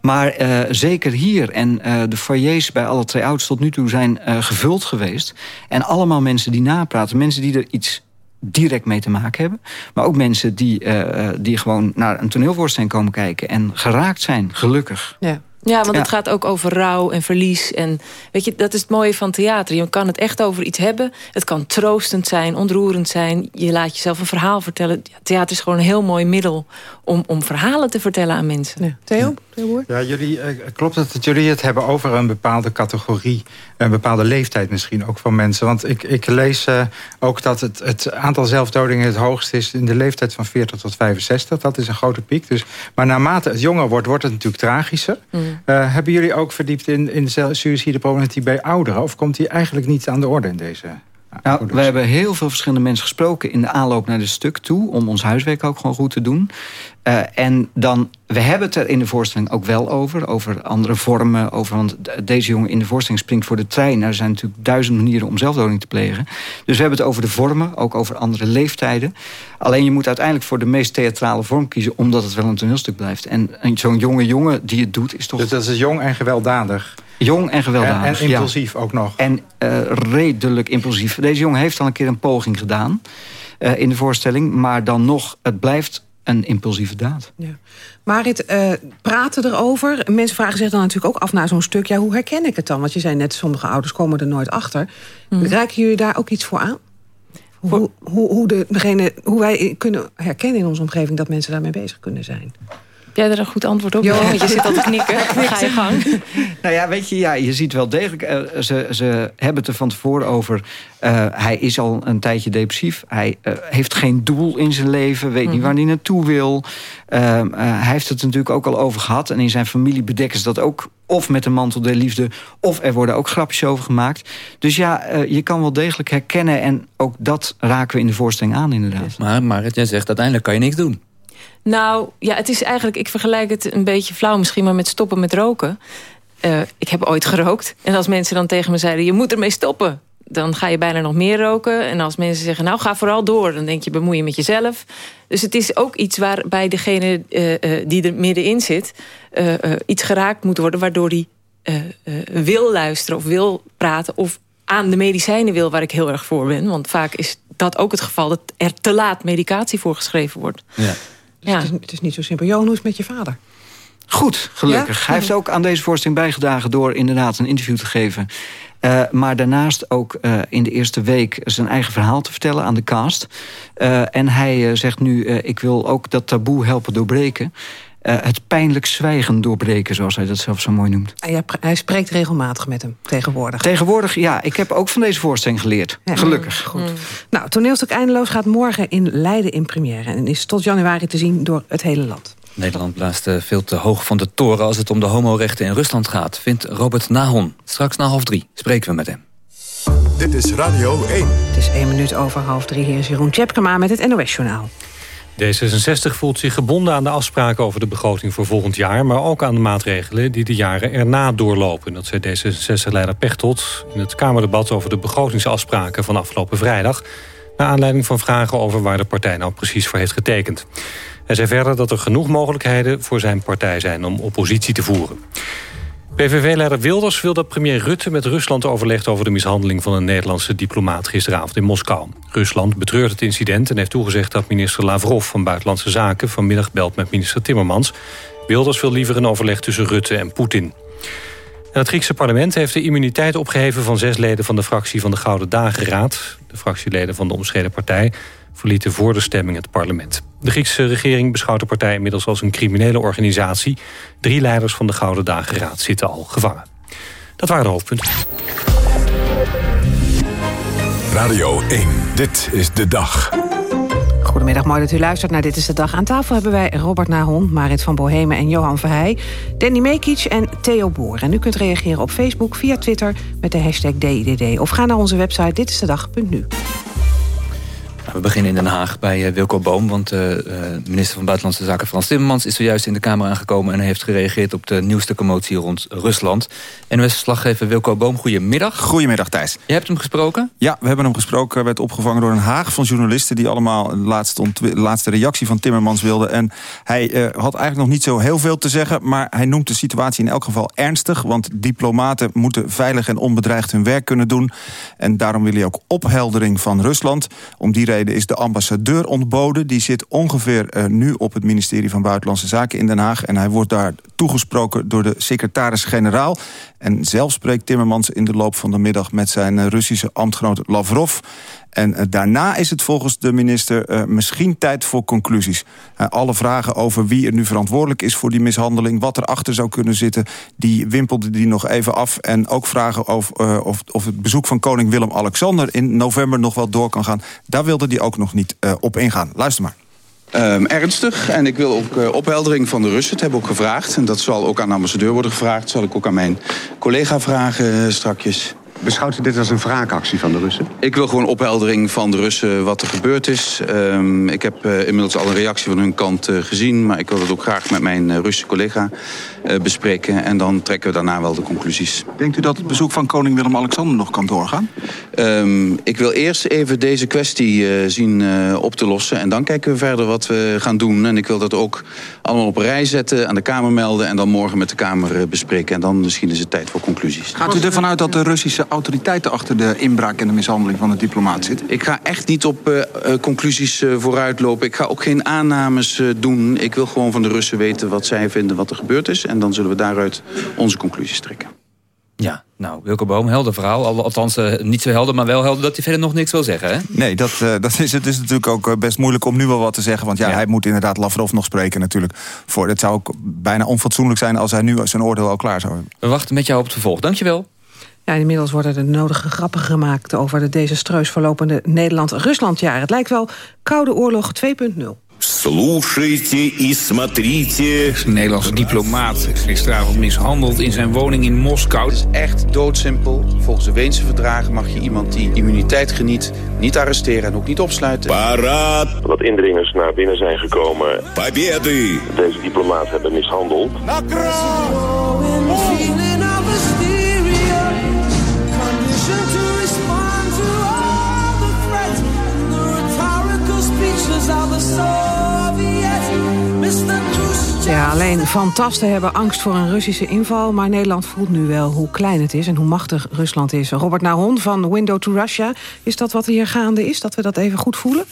Maar eh, zeker hier en eh, de foyers bij alle try-outs tot nu toe... zijn eh, gevuld geweest. En allemaal mensen die napraten. Mensen die er iets direct mee te maken hebben. Maar ook mensen die, eh, eh, die gewoon naar een toneelvoorstelling komen kijken... en geraakt zijn, gelukkig. Ja. Ja, want Ja. het gaat ook over rouw en verlies. En weet je, dat is het mooie van theater. Je kan het echt over iets hebben. Het kan troostend zijn, ontroerend zijn. Je laat jezelf een verhaal vertellen. Ja, theater is gewoon een heel mooi middel om, om verhalen te vertellen aan mensen. Theo, Theo? Ja, jullie, eh, klopt het dat jullie het hebben over een bepaalde categorie... een bepaalde leeftijd misschien ook van mensen? Want ik, ik lees eh, ook dat het, het aantal zelfdodingen het hoogst is... in de leeftijd van 40 tot 65. Dat is een grote piek. Dus, maar naarmate het jonger wordt, wordt het natuurlijk tragischer. Eh, hebben jullie ook verdiept in, in de suïcideproblematiek bij ouderen? Of komt die eigenlijk niet aan de orde in deze... Nou, we hebben heel veel verschillende mensen gesproken in de aanloop naar dit stuk toe... om ons huiswerk ook gewoon goed te doen. Eh, en dan, we hebben het er in de voorstelling ook wel over. Over andere vormen. Over, want de- deze jongen in de voorstelling springt voor de trein. Nou, er zijn natuurlijk duizend manieren om zelfdoding te plegen. Dus we hebben het over de vormen. Ook over andere leeftijden. Alleen je moet uiteindelijk voor de meest theatrale vorm kiezen... omdat het wel een toneelstuk blijft. En, en zo'n jonge jongen die het doet, is toch... Dus dat is jong en gewelddadig. Jong en gewelddadig, En, en ja. impulsief ook nog. En eh, redelijk impulsief. Deze jongen heeft al een keer een poging gedaan eh, in de voorstelling. Maar dan nog, het blijft een impulsieve daad. Marit, eh praten erover. Mensen vragen zich dan natuurlijk ook af na zo'n stuk... ja, hoe herken ik het dan? Want je zei net, sommige ouders komen er nooit achter. Reiken jullie daar ook iets voor aan? Hoe, hoe, hoe, de, degene, hoe wij kunnen herkennen in onze omgeving... dat mensen daarmee bezig kunnen zijn? Jij er een goed antwoord op? Ja, want je zit al te knikken. Ga je gang. nou ja, weet je, ja, je ziet wel degelijk... Uh, ze, ze hebben het er van tevoren over... Uh, hij is al een tijdje depressief. Hij uh, heeft geen doel in zijn leven. Weet mm -hmm. niet waar hij naartoe wil. Ehm, hij heeft het natuurlijk ook al over gehad. En in zijn familie bedekken ze dat ook of met een mantel der liefde... of er worden ook grapjes over gemaakt. Dus ja, je kan wel degelijk herkennen... en ook dat raken we in de voorstelling aan inderdaad. Maar Marit, jij zegt uiteindelijk kan je niks doen. Nou, ja, het is eigenlijk... Ik vergelijk het een beetje flauw misschien... maar met stoppen met roken. Uh, ik heb ooit gerookt. En als mensen dan tegen me zeiden... je moet ermee stoppen. Dan ga je bijna nog meer roken. En als mensen zeggen, nou, ga vooral door. Dan denk je, bemoei je met jezelf. Dus het is ook iets waarbij degene uh, uh, die er middenin zit... iets geraakt moet worden... waardoor die wil luisteren of wil praten... of aan de medicijnen wil waar ik heel erg voor ben. Want vaak is dat ook het geval... dat er te laat medicatie voorgeschreven wordt. Ja. Dus ja. het, is, het, is, niet zo simpel. Johan, hoe is het met je vader? Goed, gelukkig. Ja? Hij heeft ook aan deze voorstelling bijgedragen... door inderdaad een interview te geven. Uh, maar daarnaast ook uh, in de eerste week zijn eigen verhaal te vertellen aan de cast. Uh, en hij zegt nu, ik wil ook dat taboe helpen doorbreken. Het pijnlijk zwijgen doorbreken, zoals hij dat zelf zo mooi noemt. En hij spreekt regelmatig met hem, tegenwoordig. Tegenwoordig, ja. Ik heb ook van deze voorstelling geleerd. Ja. Gelukkig. Goed. Mm. Nou, toneelstuk Eindeloos gaat morgen in Leiden in première... en is tot januari te zien door het hele land. Nederland blaast veel te hoog van de toren als het om de homorechten in Rusland gaat, vindt Robert Nahon. Straks na half drie spreken we met hem. Dit is Radio 1. Het is één minuut over half drie. Hier is Jeroen Tjepkema met het NOS-journaal. D66 voelt zich gebonden aan de afspraken over de begroting voor volgend jaar... maar ook aan de maatregelen die de jaren erna doorlopen. Dat zei D66-leider Pechtold in het Kamerdebat... over de begrotingsafspraken van afgelopen vrijdag... naar aanleiding van vragen over waar de partij nou precies voor heeft getekend. Hij zei verder dat er genoeg mogelijkheden voor zijn partij zijn om oppositie te voeren. PVV-leider Wilders wil dat premier Rutte met Rusland overlegt... over de mishandeling van een Nederlandse diplomaat gisteravond in Moskou. Rusland betreurt het incident en heeft toegezegd dat minister Lavrov... van Buitenlandse Zaken vanmiddag belt met minister Timmermans. Wilders wil liever een overleg tussen Rutte en Poetin. En het Griekse parlement heeft de immuniteit opgeheven... van zes leden van de fractie van de Gouden Dageraad. De fractieleden van de omstreden partij verlieten voor de stemming het parlement. De Griekse regering beschouwt de partij inmiddels als een criminele organisatie. Drie leiders van de Gouden Dageraad zitten al gevangen. Dat waren de hoofdpunten. Radio 1, dit is de dag. Goedemiddag, mooi dat u luistert naar Dit is de Dag. Aan tafel hebben wij Robert Nahon, Marit van Bohemen en Johan Verheij... Danny Mekic en Theo Boer. En u kunt reageren op Facebook, via Twitter met de hashtag DIDD... of ga naar onze website ditistedag.nu. We beginnen in Den Haag bij uh, Wilco Boom. Want de uh, minister van Buitenlandse Zaken Frans Timmermans... is zojuist in de Kamer aangekomen... en heeft gereageerd op de nieuwste commotie rond Rusland. NOS-slaggever Wilco Boom, goedemiddag. Goedemiddag, Thijs. Je hebt hem gesproken? Ja, we hebben hem gesproken. Hij werd opgevangen door een haag van journalisten... die allemaal de laatste, laatste reactie van Timmermans wilden. En hij uh, had eigenlijk nog niet zo heel veel te zeggen... maar hij noemt de situatie in elk geval ernstig... want diplomaten moeten veilig en onbedreigd hun werk kunnen doen. En daarom wil hij ook opheldering van Rusland. Om die reden is de ambassadeur ontboden. Die zit ongeveer uh, nu op het ministerie van Buitenlandse Zaken in Den Haag. En hij wordt daar toegesproken door de secretaris-generaal. En zelf spreekt Timmermans in de loop van de middag... met zijn uh, Russische ambtgenoot Lavrov. En uh, daarna is het volgens de minister uh, misschien tijd voor conclusies. Uh, alle vragen over wie er nu verantwoordelijk is voor die mishandeling... wat erachter zou kunnen zitten, die wimpelde die nog even af. En ook vragen over of, of het bezoek van koning Willem-Alexander... in november nog wel door kan gaan. Daar wilde hij ook nog niet op ingaan. Luister maar. Um, ernstig. En ik wil ook opheldering van de Russen. Het hebben we ook gevraagd. En dat zal ook aan de ambassadeur worden gevraagd. Dat zal ik ook aan mijn collega vragen uh, strakjes. Beschouwt u dit als een wraakactie van de Russen? Ik wil gewoon opheldering van de Russen wat er gebeurd is. Um, ik heb uh, inmiddels al een reactie van hun kant uh, gezien... maar ik wil het ook graag met mijn uh, Russische collega bespreken... en dan trekken we daarna wel de conclusies. Denkt u dat het bezoek van koning Willem-Alexander nog kan doorgaan? Um, ik wil eerst even deze kwestie zien op te lossen... en dan kijken we verder wat we gaan doen. En ik wil dat ook allemaal op een rij zetten, aan de Kamer melden... en dan morgen met de Kamer bespreken. En dan misschien is het tijd voor conclusies. Gaat u ervan uit dat de Russische autoriteiten achter de inbraak en de mishandeling van de diplomaat zitten? Ik ga echt niet op uh, conclusies uh, vooruitlopen. Ik ga ook geen aannames uh, doen. Ik wil gewoon van de Russen weten wat zij vinden wat er gebeurd is. En dan zullen we daaruit onze conclusies trekken. Ja, Nou, Wilco Boom, helder verhaal. Al- Althans, eh, niet zo helder, maar wel helder dat hij verder nog niks wil zeggen. Hè? Nee, dat, eh, dat is, het is natuurlijk ook eh, best moeilijk om nu wel wat te zeggen. Want ja, hij moet inderdaad Lavrov nog spreken natuurlijk. Voor, het zou ook bijna onfatsoenlijk zijn als hij nu zijn oordeel al klaar zou hebben. We wachten met jou op het vervolg. Dankjewel. Ja, inmiddels worden de nodige grappen gemaakt... over de desastreus verlopende Nederland-Ruslandjaar. Het lijkt wel Koude Oorlog 2.0. Слушайте и смотрите. Een Nederlandse diplomaat is gisteravond mishandeld in zijn woning in Moskou. Het is echt doodsimpel. Volgens de Weense verdragen mag je iemand die immuniteit geniet... niet arresteren en ook niet opsluiten. Paraat. Dat indringers naar binnen zijn gekomen. Победы. Deze diplomaat hebben mishandeld. Ja, alleen fantasten hebben angst voor een Russische inval... maar Nederland voelt nu wel hoe klein het is en hoe machtig Rusland is. Robert Nahon van Window to Russia. Is dat wat hier gaande is, dat we dat even goed voelen?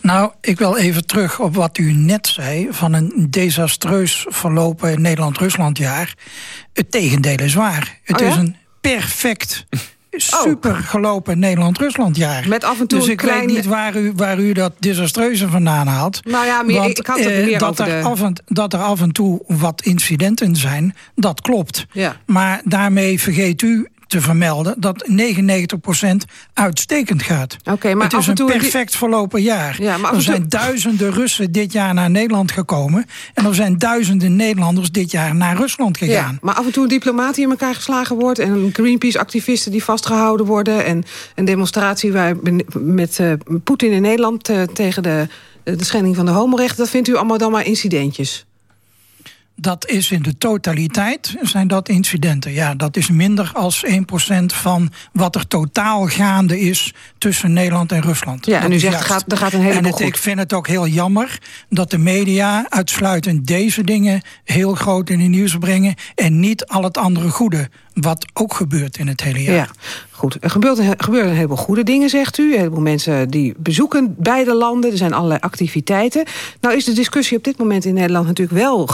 Nou, ik wil even terug op wat u net zei... van een desastreus verlopen Nederland-Ruslandjaar. Het tegendeel is waar. Het Oh ja? is een perfect... Super gelopen Nederland-Ruslandjaar. Met af en toe dus ik weet niet waar u, waar u dat desastreuze vandaan haalt. Nou ja, meer- ik had het eh, meer dat, er de- af en, dat er af en toe wat incidenten zijn, dat klopt. Ja. Maar daarmee vergeet u te vermelden dat 99% uitstekend gaat. Oké, maar het is en een perfect verlopen jaar. Ja, maar er en toe- zijn duizenden Russen dit jaar naar Nederland gekomen... en er zijn duizenden Nederlanders dit jaar naar Rusland gegaan. Ja, maar af en toe een diplomaat die in elkaar geslagen wordt... en Greenpeace-activisten die vastgehouden worden... en een demonstratie waar, met eh, Poetin in Nederland... eh, tegen de, de schending van de homorechten... dat vindt u allemaal dan maar incidentjes? Dat is in de totaliteit, zijn dat incidenten. Ja, dat is minder als 1% van wat er totaal gaande is tussen Nederland en Rusland. Ja, en Dat u is zegt, er gaat- er gaat een heleboel en het. Ik vind het ook heel jammer dat de media uitsluitend deze dingen heel groot in het nieuws brengen en niet al het andere goede, wat ook gebeurt in het hele jaar. Ja, goed. Er gebeurt, er gebeuren een heleboel goede dingen, zegt u. Een heleboel mensen die bezoeken beide landen. Er zijn allerlei activiteiten. Nou is de discussie op dit moment in Nederland natuurlijk wel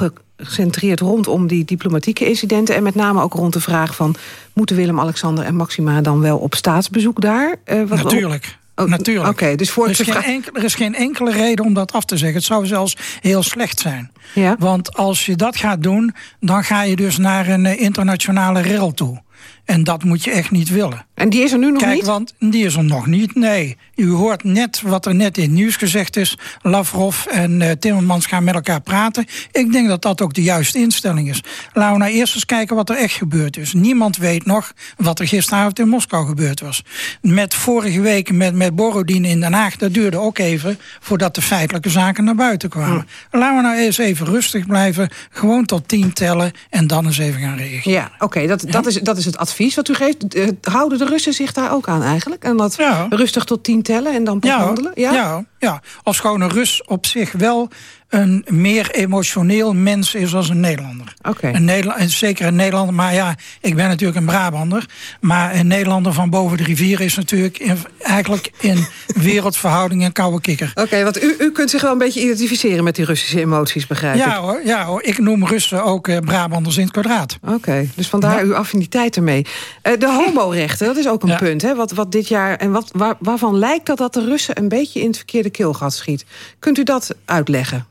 gecentreerd rondom die diplomatieke incidenten. En met name ook rond de vraag van... moeten Willem-Alexander en Maxima dan wel op staatsbezoek daar? Wat- Natuurlijk. Oh, Natuurlijk. Oké, dus voor er, is geen enkele, er is geen enkele reden om dat af te zeggen. Het zou zelfs heel slecht zijn. Want als je dat gaat doen, dan ga je dus naar een eh, internationale rel toe. En dat moet je echt niet willen. En die is er nu nog Kijk, niet? want die is er nog niet, nee. U hoort net wat er net in het nieuws gezegd is. Lavrov en eh, Timmermans gaan met elkaar praten. Ik denk dat dat ook de juiste instelling is. Laten we nou eerst eens kijken wat er echt gebeurd is. Niemand weet nog wat er gisteravond in Moskou gebeurd was. Met vorige week met, met Borodin in Den Haag... dat duurde ook even voordat de feitelijke zaken naar buiten kwamen. Laten we nou eens even rustig blijven. Gewoon tot tien tellen en dan eens even gaan reageren. Ja, oké, dat, dat, is, dat is het advies wat u geeft. Eh, Houden de Russen zich daar ook aan eigenlijk? En dat rustig tot tien tellen en dan pas Ja, handelen? ja? Ja, ja, als gewoon een Rus op zich wel een meer emotioneel mens is als een Nederlander. Oké. Een Nederla- en zeker een Nederlander, maar ja, ik ben natuurlijk een Brabander. Maar een Nederlander van boven de rivier is natuurlijk in- eigenlijk in wereldverhouding een koude kikker. Oké, want u, u kunt zich wel een beetje identificeren met die Russische emoties, begrijp ik. Ja hoor, ja hoor, ik noem Russen ook eh, Brabanders in het kwadraat. Oké, dus vandaar uw affiniteit ermee. Eh, de homorechten, dat is ook een punt. Hè, wat, wat dit jaar en wat, waar, waarvan lijkt dat dat de Russen een beetje in het verkeerde keelgat schiet. Kunt u dat uitleggen?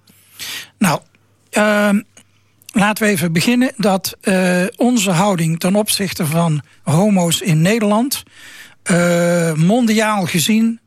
Nou, ehm, laten we even beginnen dat eh, onze houding ten opzichte van homo's in Nederland eh, mondiaal gezien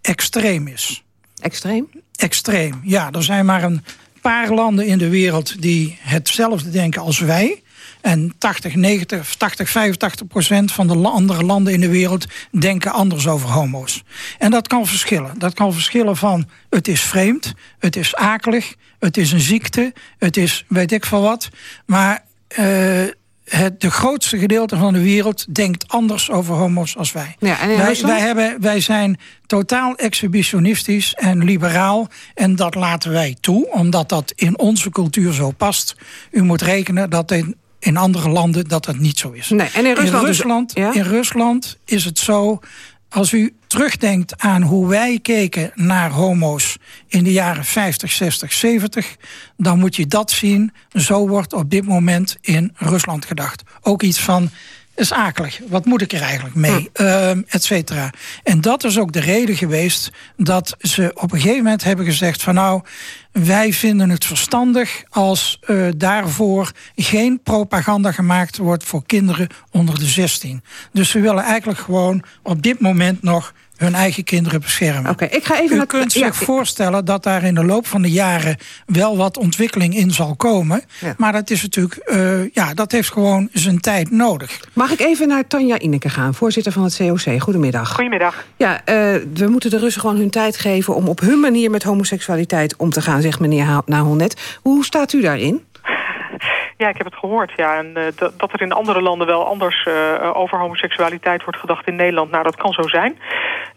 extreem is. Extreem? Extreem, ja. Er zijn maar een paar landen in de wereld die hetzelfde denken als wij. En 80, 90, 80, 85 procent van de andere landen in de wereld denken anders over homo's. En dat kan verschillen. Dat kan verschillen van het is vreemd, het is akelig, het is een ziekte, het is weet ik veel wat. Maar eh, het de grootste gedeelte van de wereld denkt anders over homo's als wij. Ja, wij, wij, hebben, wij zijn totaal exhibitionistisch en liberaal. En dat laten wij toe, omdat dat in onze cultuur zo past. U moet rekenen dat in, in andere landen dat dat niet zo is. Nee, en in Rusland dus- Rusland, ja? in Rusland is het zo... Als u terugdenkt aan hoe wij keken naar homo's in de jaren 50, 60, 70... dan moet je dat zien. Zo wordt op dit moment in Rusland gedacht. Ook iets van is akelig. Wat moet ik er eigenlijk mee? Ehm, et cetera. En dat is ook de reden geweest dat ze op een gegeven moment hebben gezegd... van nou, wij vinden het verstandig als uh, daarvoor geen propaganda gemaakt wordt... voor kinderen onder de 16. Dus ze willen eigenlijk gewoon op dit moment nog hun eigen kinderen beschermen. Oké, ik ga even U naar- kunt zich ja, voorstellen dat daar in de loop van de jaren wel wat ontwikkeling in zal komen. Ja. Maar dat is natuurlijk, eh, ja, dat heeft gewoon zijn tijd nodig. Mag ik even naar Tanja Ineke gaan, voorzitter van het COC. Goedemiddag. Goedemiddag. Ja, eh, we moeten de Russen gewoon hun tijd geven... om op hun manier met homoseksualiteit om te gaan, zegt meneer Ha- Nahon net. Hoe staat u daarin? Ja, ik heb het gehoord. Ja. En, eh, dat, er in andere landen wel anders eh, over homoseksualiteit wordt gedacht in Nederland, nou dat kan zo zijn.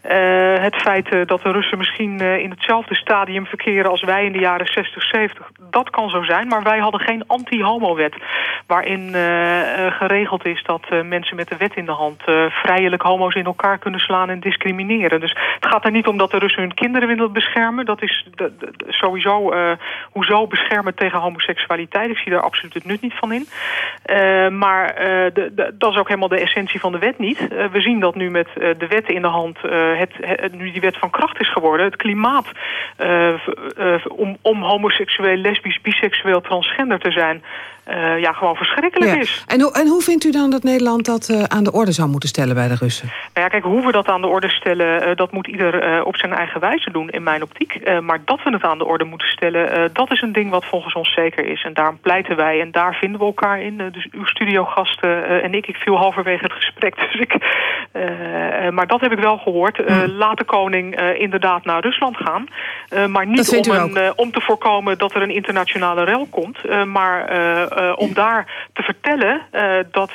Eh, het feit dat de Russen misschien in hetzelfde stadium verkeren als wij in de jaren 60, 70, dat kan zo zijn. Maar wij hadden geen anti-homo-wet waarin geregeld is dat mensen met de wet in de hand vrijelijk homo's in elkaar kunnen slaan en discrimineren. Dus het gaat er niet om dat de Russen hun kinderen willen beschermen. Dat is sowieso hoezo beschermen tegen homoseksualiteit. Ik zie daar absoluut het niet van in. Eh, maar eh, de, de- dat is ook helemaal de essentie van de wet niet. Eh, we zien dat nu met de wet in de hand, het, het- nu die wet van kracht is geworden, het klimaat om, om homoseksueel, lesbisch, biseksueel, transgender te zijn, ja, gewoon verschrikkelijk Ja. is. En, hoe, en hoe vindt u dan dat Nederland dat aan de orde zou moeten stellen bij de Russen? Nou ja, kijk, hoe we dat aan de orde stellen, dat moet ieder op zijn eigen wijze doen, in mijn optiek. Maar dat we het aan de orde moeten stellen, dat is een ding wat volgens ons zeker is. En daarom pleiten wij en daar vinden we elkaar in. Eh, dus uw studiogasten eh, en ik, ik viel halverwege het gesprek. Dus ik, eh, maar dat heb ik wel gehoord. Eh, Laat de koning inderdaad naar Rusland gaan. Maar niet om, een, om te voorkomen dat er een internationale rel komt. maar om daar te vertellen dat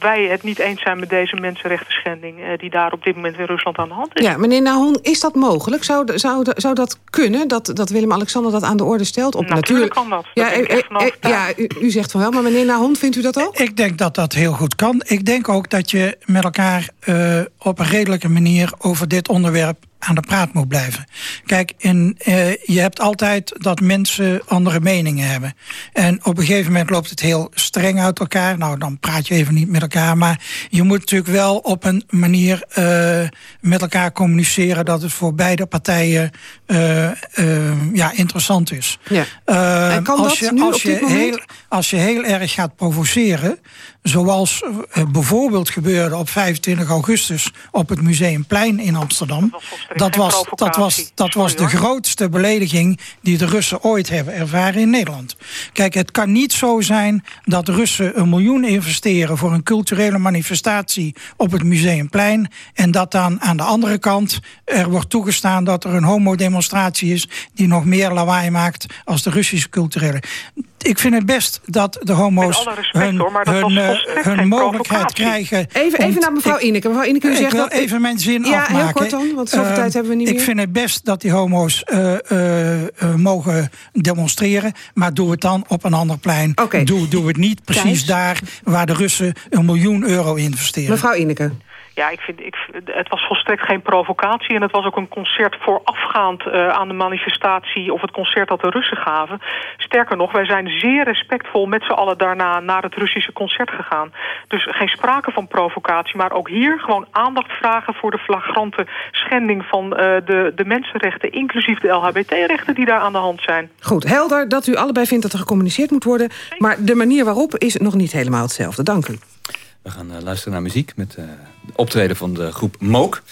wij het niet eens zijn met deze mensenrechten schending... eh, die daar op dit moment in Rusland aan de hand is. Ja, meneer Nahon, is dat mogelijk? Zou, zou, zou dat kunnen, dat, dat Willem-Alexander dat aan de orde stelt? Op Natuurlijk kan dat. Ja, eh, eh, ja u, u zegt van wel, maar meneer Nahon, vindt u dat ook? Ik denk dat dat heel goed kan. Ik denk ook dat je met elkaar eh, op een redelijke manier over dit onderwerp aan de praat moet blijven. Kijk, in, eh, je hebt altijd dat mensen andere meningen hebben. En op een gegeven moment loopt het heel streng uit elkaar. Nou, dan praat je even niet met elkaar. Maar je moet natuurlijk wel op een manier eh, met elkaar communiceren... dat het voor beide partijen eh, eh, ja, interessant is. Ja. Eh, En kan als dat je, nu als op je dit moment? heel, als je heel erg gaat provoceren... zoals bijvoorbeeld gebeurde op 25 augustus... op het Museumplein in Amsterdam... dat was, dat provocatie. was, dat was de grootste belediging... die de Russen ooit hebben ervaren in Nederland. Kijk, het kan niet zo zijn dat de Russen een miljoen investeren... voor een culturele manifestatie op het Museumplein... en dat dan aan de andere kant er wordt toegestaan... dat er een homodemonstratie is die nog meer lawaai maakt... als de Russische culturele ik vind het best dat de homo's respect, hun, hoor, maar dat hun, was eh, hun mogelijkheid krijgen. Even, even naar mevrouw ik- Ineke. Mevrouw Ineke, u ik zegt wil dat... even mijn zin ja, afmaken. heel kort dan, want zoveel Eh, tijd hebben we niet Ik meer. vind het best dat die homo's eh, eh, mogen demonstreren... maar doe het dan op een ander plein. Doe, doe het niet precies Thijs? daar waar de Russen een miljoen euro investeren. Mevrouw Ineke. Ja, ik vind, ik, het was volstrekt geen provocatie. En het was ook een concert voorafgaand eh, aan de manifestatie... of het concert dat de Russen gaven. Sterker nog, wij zijn zeer respectvol met z'n allen daarna... naar het Russische concert gegaan. Dus geen sprake van provocatie. Maar ook hier gewoon aandacht vragen... voor de flagrante schending van eh, de, de mensenrechten... inclusief de LHBT-rechten die daar aan de hand zijn. Goed, helder dat u allebei vindt dat er gecommuniceerd moet worden. Maar de manier waarop is nog niet helemaal hetzelfde. Dank u. We gaan eh, luisteren naar muziek met eh optreden van de groep Mook.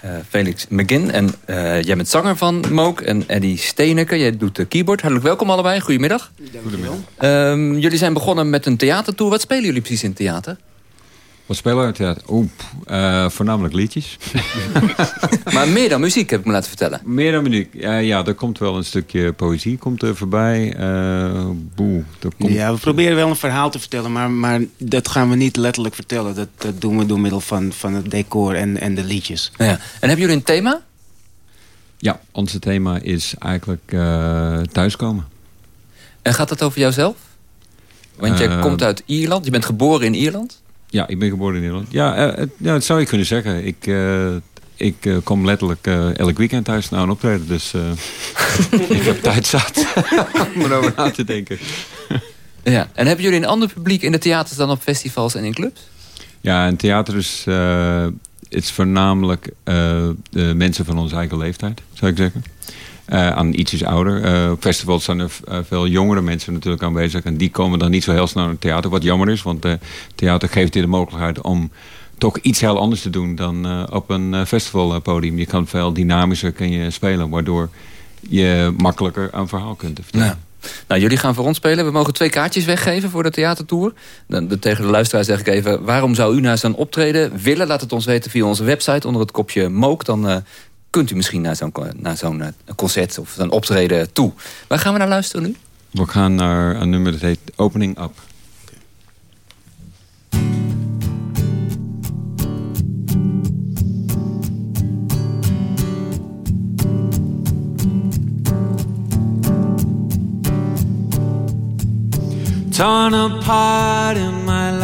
Eh, Felix McGinn. En eh, jij bent zanger van Mook. En Eddie Steeneke, jij doet de keyboard. Hartelijk welkom allebei. Goedemiddag. Goedemiddag. Ehm, jullie zijn begonnen met een theatertour. Wat spelen jullie precies in theater? Wat spelen we? uit theater? Oeh, eh, voornamelijk liedjes. maar meer dan muziek, heb ik me laten vertellen. Meer dan muziek. Ja, ja, er komt wel een stukje poëzie komt er voorbij. Eh, boe, er komt... Ja, we proberen wel een verhaal te vertellen, maar, maar dat gaan we niet letterlijk vertellen. Dat, dat doen we door middel van, van het decor en, en de liedjes. Ja. En hebben jullie een thema? Ja, ons thema is eigenlijk eh, thuiskomen. En gaat dat over jouzelf? Want jij komt uit Ierland. Je bent geboren in Ierland. Ja, ik ben geboren in Nederland. Ja, het- ja dat zou je kunnen zeggen. Ik, eh, ik eh, kom letterlijk elk weekend thuis naar een optreden. Dus ik heb tijd zat om erover na te denken. Ja. En hebben jullie een ander publiek in de theaters dan op festivals en in clubs? Ja, en theater is, uh, is voornamelijk uh, de mensen van onze eigen leeftijd, zou ik zeggen. Uh, aan ietsjes ouder. Uh, op festivals zijn er veel jongere mensen natuurlijk aanwezig. En die komen dan niet zo heel snel naar het theater. Wat jammer is, want theater geeft je de mogelijkheid om toch iets heel anders te doen dan op een festivalpodium. Je kan veel dynamischer kun je spelen, waardoor je makkelijker een verhaal kunt vertellen. Nou, jullie gaan voor ons spelen. We mogen twee kaartjes weggeven voor de theatertour. Dan, tegen de luisteraar zeg ik even... waarom zou u naar zo'n optreden willen? Laat het ons weten via onze website onder het kopje Mook. Dan kunt u misschien naar zo'n zo'n uh, concert of een optreden toe. Waar gaan we naar luisteren nu? We gaan naar een nummer dat heet Opening Up. in my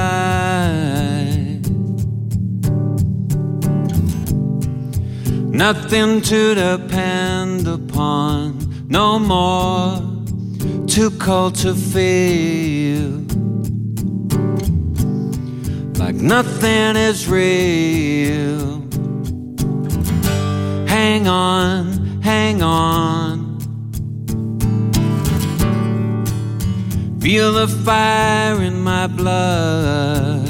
Nothing to depend upon, no more, to feel. Like nothing is real. Hang on, hang on Feel the fire in my blood.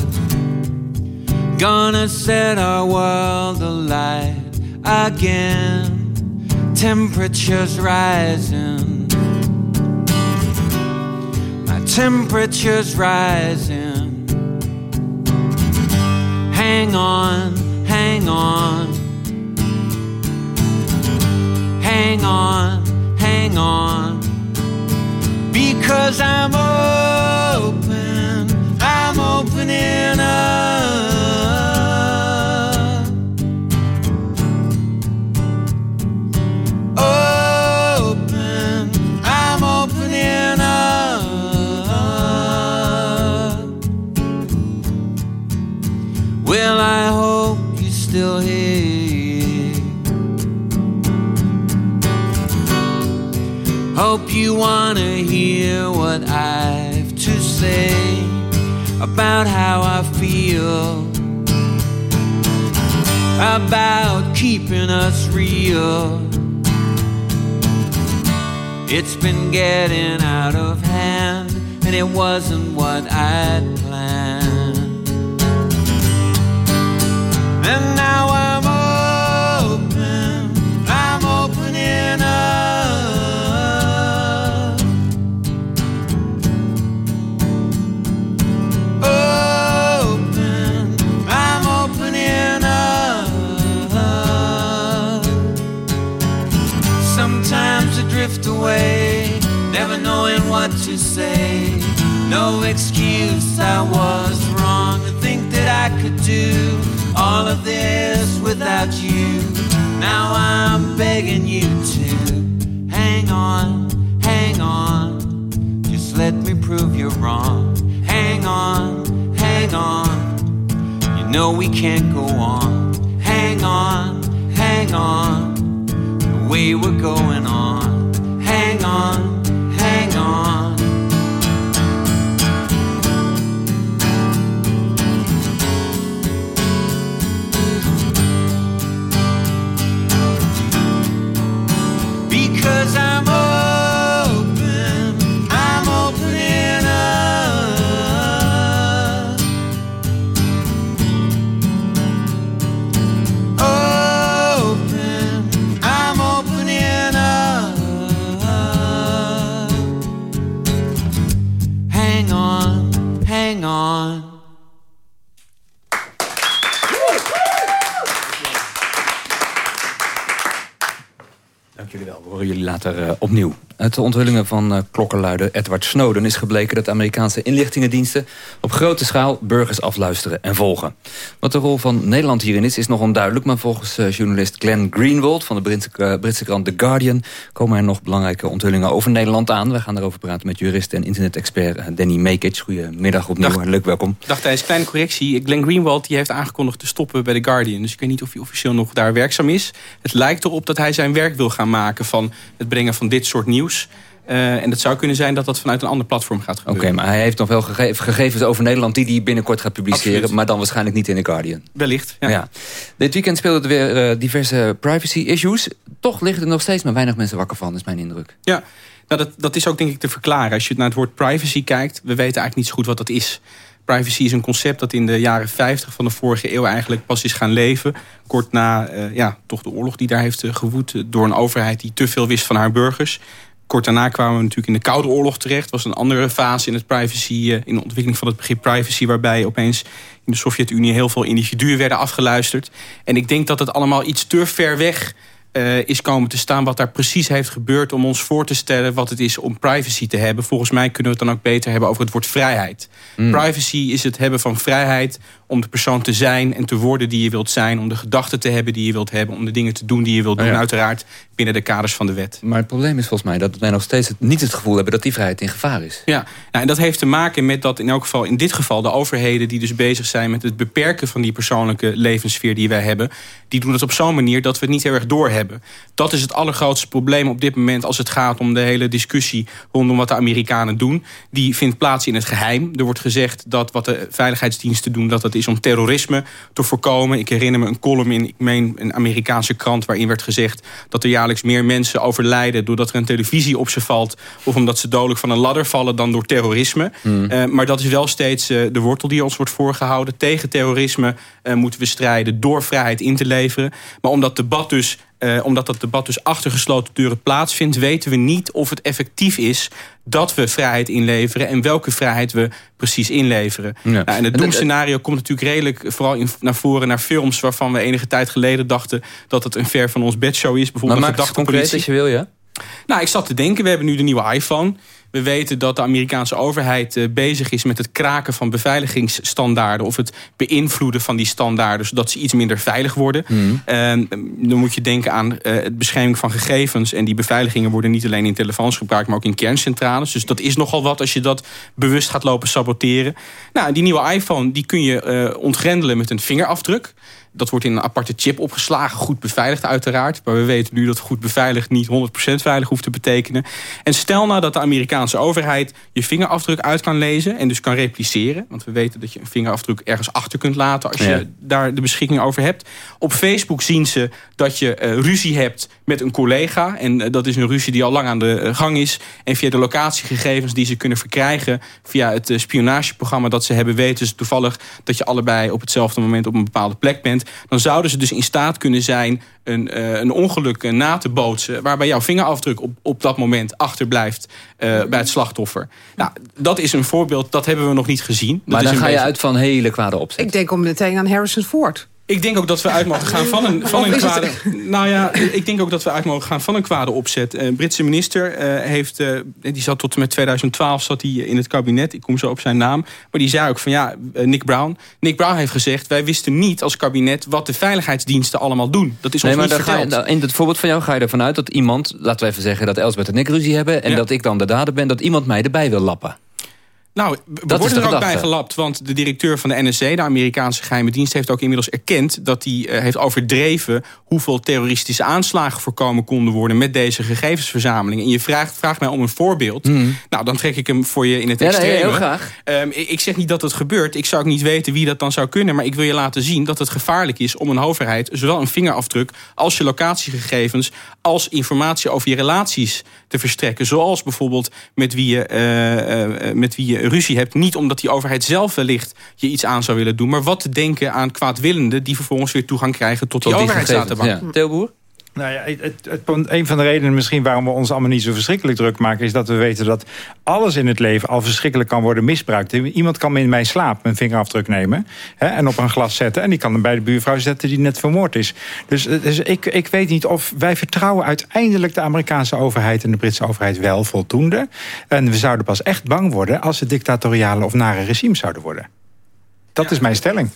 Gonna set our world alight again. Temperatures rising. My temperature's rising. Hang on, hang on. Hang on, hang on because I'm open, say about how I feel about keeping us real. It's been getting out of hand, and it wasn't what I'd planned. To say. No excuse, I was wrong to think that I could do all of this without you. Now I'm begging you to hang on, hang on. Just let me prove you're wrong. Hang on, hang on. You know we can't go on. Hang on, hang on. The way we're going on. Hang on, hang on. amor. Uh, opnieuw. Uit de onthullingen van uh, klokkenluider Edward Snowden is gebleken dat Amerikaanse inlichtingendiensten op grote schaal burgers afluisteren en volgen. Wat de rol van Nederland hierin is, is nog onduidelijk, maar volgens uh, journalist Glenn Greenwald van de Britse, Britse krant The Guardian komen er nog belangrijke onthullingen over Nederland aan. We gaan erover praten met jurist en internet-expert Danny Mekic. Goedemiddag opnieuw, Dag. hartelijk welkom. Dag Thijs, kleine correctie. Glenn Greenwald die heeft aangekondigd te stoppen bij The Guardian. Dus ik weet niet of hij officieel nog daar werkzaam is. Het lijkt erop dat hij zijn werk wil gaan maken van het brengen van dit soort nieuws. Uh, en het zou kunnen zijn dat dat vanuit een ander platform gaat gebeuren. Oké, maar hij heeft nog wel gege gegevens over Nederland... die hij binnenkort gaat publiceren, Absoluut. maar dan waarschijnlijk niet in The Guardian. Wellicht, ja. ja. Dit weekend speelden er weer uh, diverse privacy-issues. Toch liggen er nog steeds maar weinig mensen wakker van, is mijn indruk. Ja, nou, dat, dat is ook denk ik te verklaren. Als je naar het woord privacy kijkt, we weten eigenlijk niet zo goed wat dat is. Privacy is een concept dat in de jaren 50 van de vorige eeuw eigenlijk pas is gaan leven. Kort na uh, ja, toch de oorlog die daar heeft gewoed door een overheid die te veel wist van haar burgers. Kort daarna kwamen we natuurlijk in de Koude Oorlog terecht. Dat was een andere fase in, het privacy, uh, in de ontwikkeling van het begrip privacy... waarbij opeens in de Sovjet-Unie heel veel individuen werden afgeluisterd. En ik denk dat het allemaal iets te ver weg uh, is komen te staan wat daar precies heeft gebeurd... om ons voor te stellen wat het is om privacy te hebben. Volgens mij kunnen we het dan ook beter hebben over het woord vrijheid. Mm. Privacy is het hebben van vrijheid om de persoon te zijn en te worden die je wilt zijn... om de gedachten te hebben die je wilt hebben... om de dingen te doen die je wilt doen, uiteraard binnen de kaders van de wet. Maar het probleem is volgens mij dat wij nog steeds het, niet het gevoel hebben... dat die vrijheid in gevaar is. Ja, nou, en dat heeft te maken met dat in elk geval in dit geval... de overheden die dus bezig zijn met het beperken van die persoonlijke levenssfeer die wij hebben... die doen het op zo'n manier dat we het niet heel erg doorhebben. Dat is het allergrootste probleem op dit moment als het gaat om de hele discussie... rondom wat de Amerikanen doen. Die vindt plaats in het geheim. Er wordt gezegd dat wat de veiligheidsdiensten doen... dat dat is om terrorisme te voorkomen. Ik herinner me een column in, ik meen, een Amerikaanse krant... waarin werd gezegd dat er jaarlijks meer mensen overlijden... doordat er een televisie op ze valt... of omdat ze dodelijk van een ladder vallen dan door terrorisme. Hmm. Uh, maar dat is wel steeds uh, de wortel die ons wordt voorgehouden. Tegen terrorisme uh, moeten we strijden door vrijheid in te leveren. Maar om dat debat dus uh, omdat dat debat dus achter gesloten deuren plaatsvindt... weten we niet of het effectief is dat we vrijheid inleveren... en welke vrijheid we precies inleveren. Ja. Nou, en het doemscenario komt natuurlijk redelijk vooral in, naar voren... naar films waarvan we enige tijd geleden dachten... dat het een ver van ons bedshow is. Bijvoorbeeld maar maak het concreet als je wil, ja? Nou, ik zat te denken, we hebben nu de nieuwe iPhone... We weten dat de Amerikaanse overheid uh, bezig is met het kraken van beveiligingsstandaarden. Of het beïnvloeden van die standaarden, zodat ze iets minder veilig worden. Mm. dan moet je denken aan uh, het bescherming van gegevens. En die beveiligingen worden niet alleen in telefoons gebruikt, maar ook in kerncentrales. Dus dat is nogal wat als je dat bewust gaat lopen saboteren. Nou, die nieuwe iPhone die kun je uh, ontgrendelen met een vingerafdruk. Dat wordt in een aparte chip opgeslagen. Goed beveiligd uiteraard. Maar we weten nu dat goed beveiligd niet 100% veilig hoeft te betekenen. En stel nou dat de Amerikaanse overheid je vingerafdruk uit kan lezen. En dus kan repliceren. Want we weten dat je een vingerafdruk ergens achter kunt laten. Als je daar de beschikking over hebt. Op Facebook zien ze dat je uh, ruzie hebt met een collega. En uh, dat is een ruzie die al lang aan de uh, gang is. En via de locatiegegevens die ze kunnen verkrijgen. Via het spionageprogramma dat ze hebben. Weten ze toevallig dat je allebei op hetzelfde moment op een bepaalde plek bent dan zouden ze dus in staat kunnen zijn een, uh, een ongeluk uh, na te bootsen... waarbij jouw vingerafdruk op, op dat moment achterblijft uh, bij het slachtoffer. Nou, dat is een voorbeeld, dat hebben we nog niet gezien. Maar dat dan ga je uit van hele kwade opzet. Ik denk om meteen aan Harrison Ford. Ik denk ook dat we uit mogen gaan van een, van een kwade... Nou ja, ik denk ook dat we uit mogen gaan van een kwade opzet. Een Britse minister uh, heeft... Uh, die zat tot en met 2012 zat hij in het kabinet. Ik kom zo op zijn naam. Maar die zei ook van ja, uh, Nick Brown. Nick Brown heeft gezegd... wij wisten niet als kabinet wat de veiligheidsdiensten allemaal doen. Dat is nee, ons niet verteld. Je, in het voorbeeld van jou ga je ervan uit dat iemand... laten we even zeggen dat Elsbeth en ik ruzie hebben... en ja. dat ik dan de dader ben, dat iemand mij erbij wil lappen. Nou, we worden er ook bij gelapt. Want de directeur van de NSC, de Amerikaanse geheime dienst... heeft ook inmiddels erkend dat hij uh, heeft overdreven... hoeveel terroristische aanslagen voorkomen konden worden... met deze gegevensverzameling. En je vraagt, vraagt mij om een voorbeeld. Mm. Nou, dan trek ik hem voor je in het ja, extreme. Nee, heel graag. Um, ik zeg niet dat het gebeurt. Ik zou ook niet weten wie dat dan zou kunnen. Maar ik wil je laten zien dat het gevaarlijk is om een overheid... zowel een vingerafdruk als je locatiegegevens... als informatie over je relaties te verstrekken. Zoals bijvoorbeeld met wie je... Uh, uh, met wie je ruzie hebt. Niet omdat die overheid zelf wellicht je iets aan zou willen doen. Maar wat te denken aan kwaadwillenden die vervolgens weer toegang krijgen tot, tot die, die overheidsdatabank. Ja. Teelboer? Nou ja, het, het, een van de redenen misschien waarom we ons allemaal niet zo verschrikkelijk druk maken... is dat we weten dat alles in het leven al verschrikkelijk kan worden misbruikt. Iemand kan in mijn slaap mijn vingerafdruk nemen hè, en op een glas zetten... en die kan hem bij de buurvrouw zetten die net vermoord is. Dus, dus ik, ik weet niet of wij vertrouwen uiteindelijk de Amerikaanse overheid... en de Britse overheid wel voldoende. En we zouden pas echt bang worden als het dictatoriale of nare regime zouden worden. Dat ja. is mijn stelling.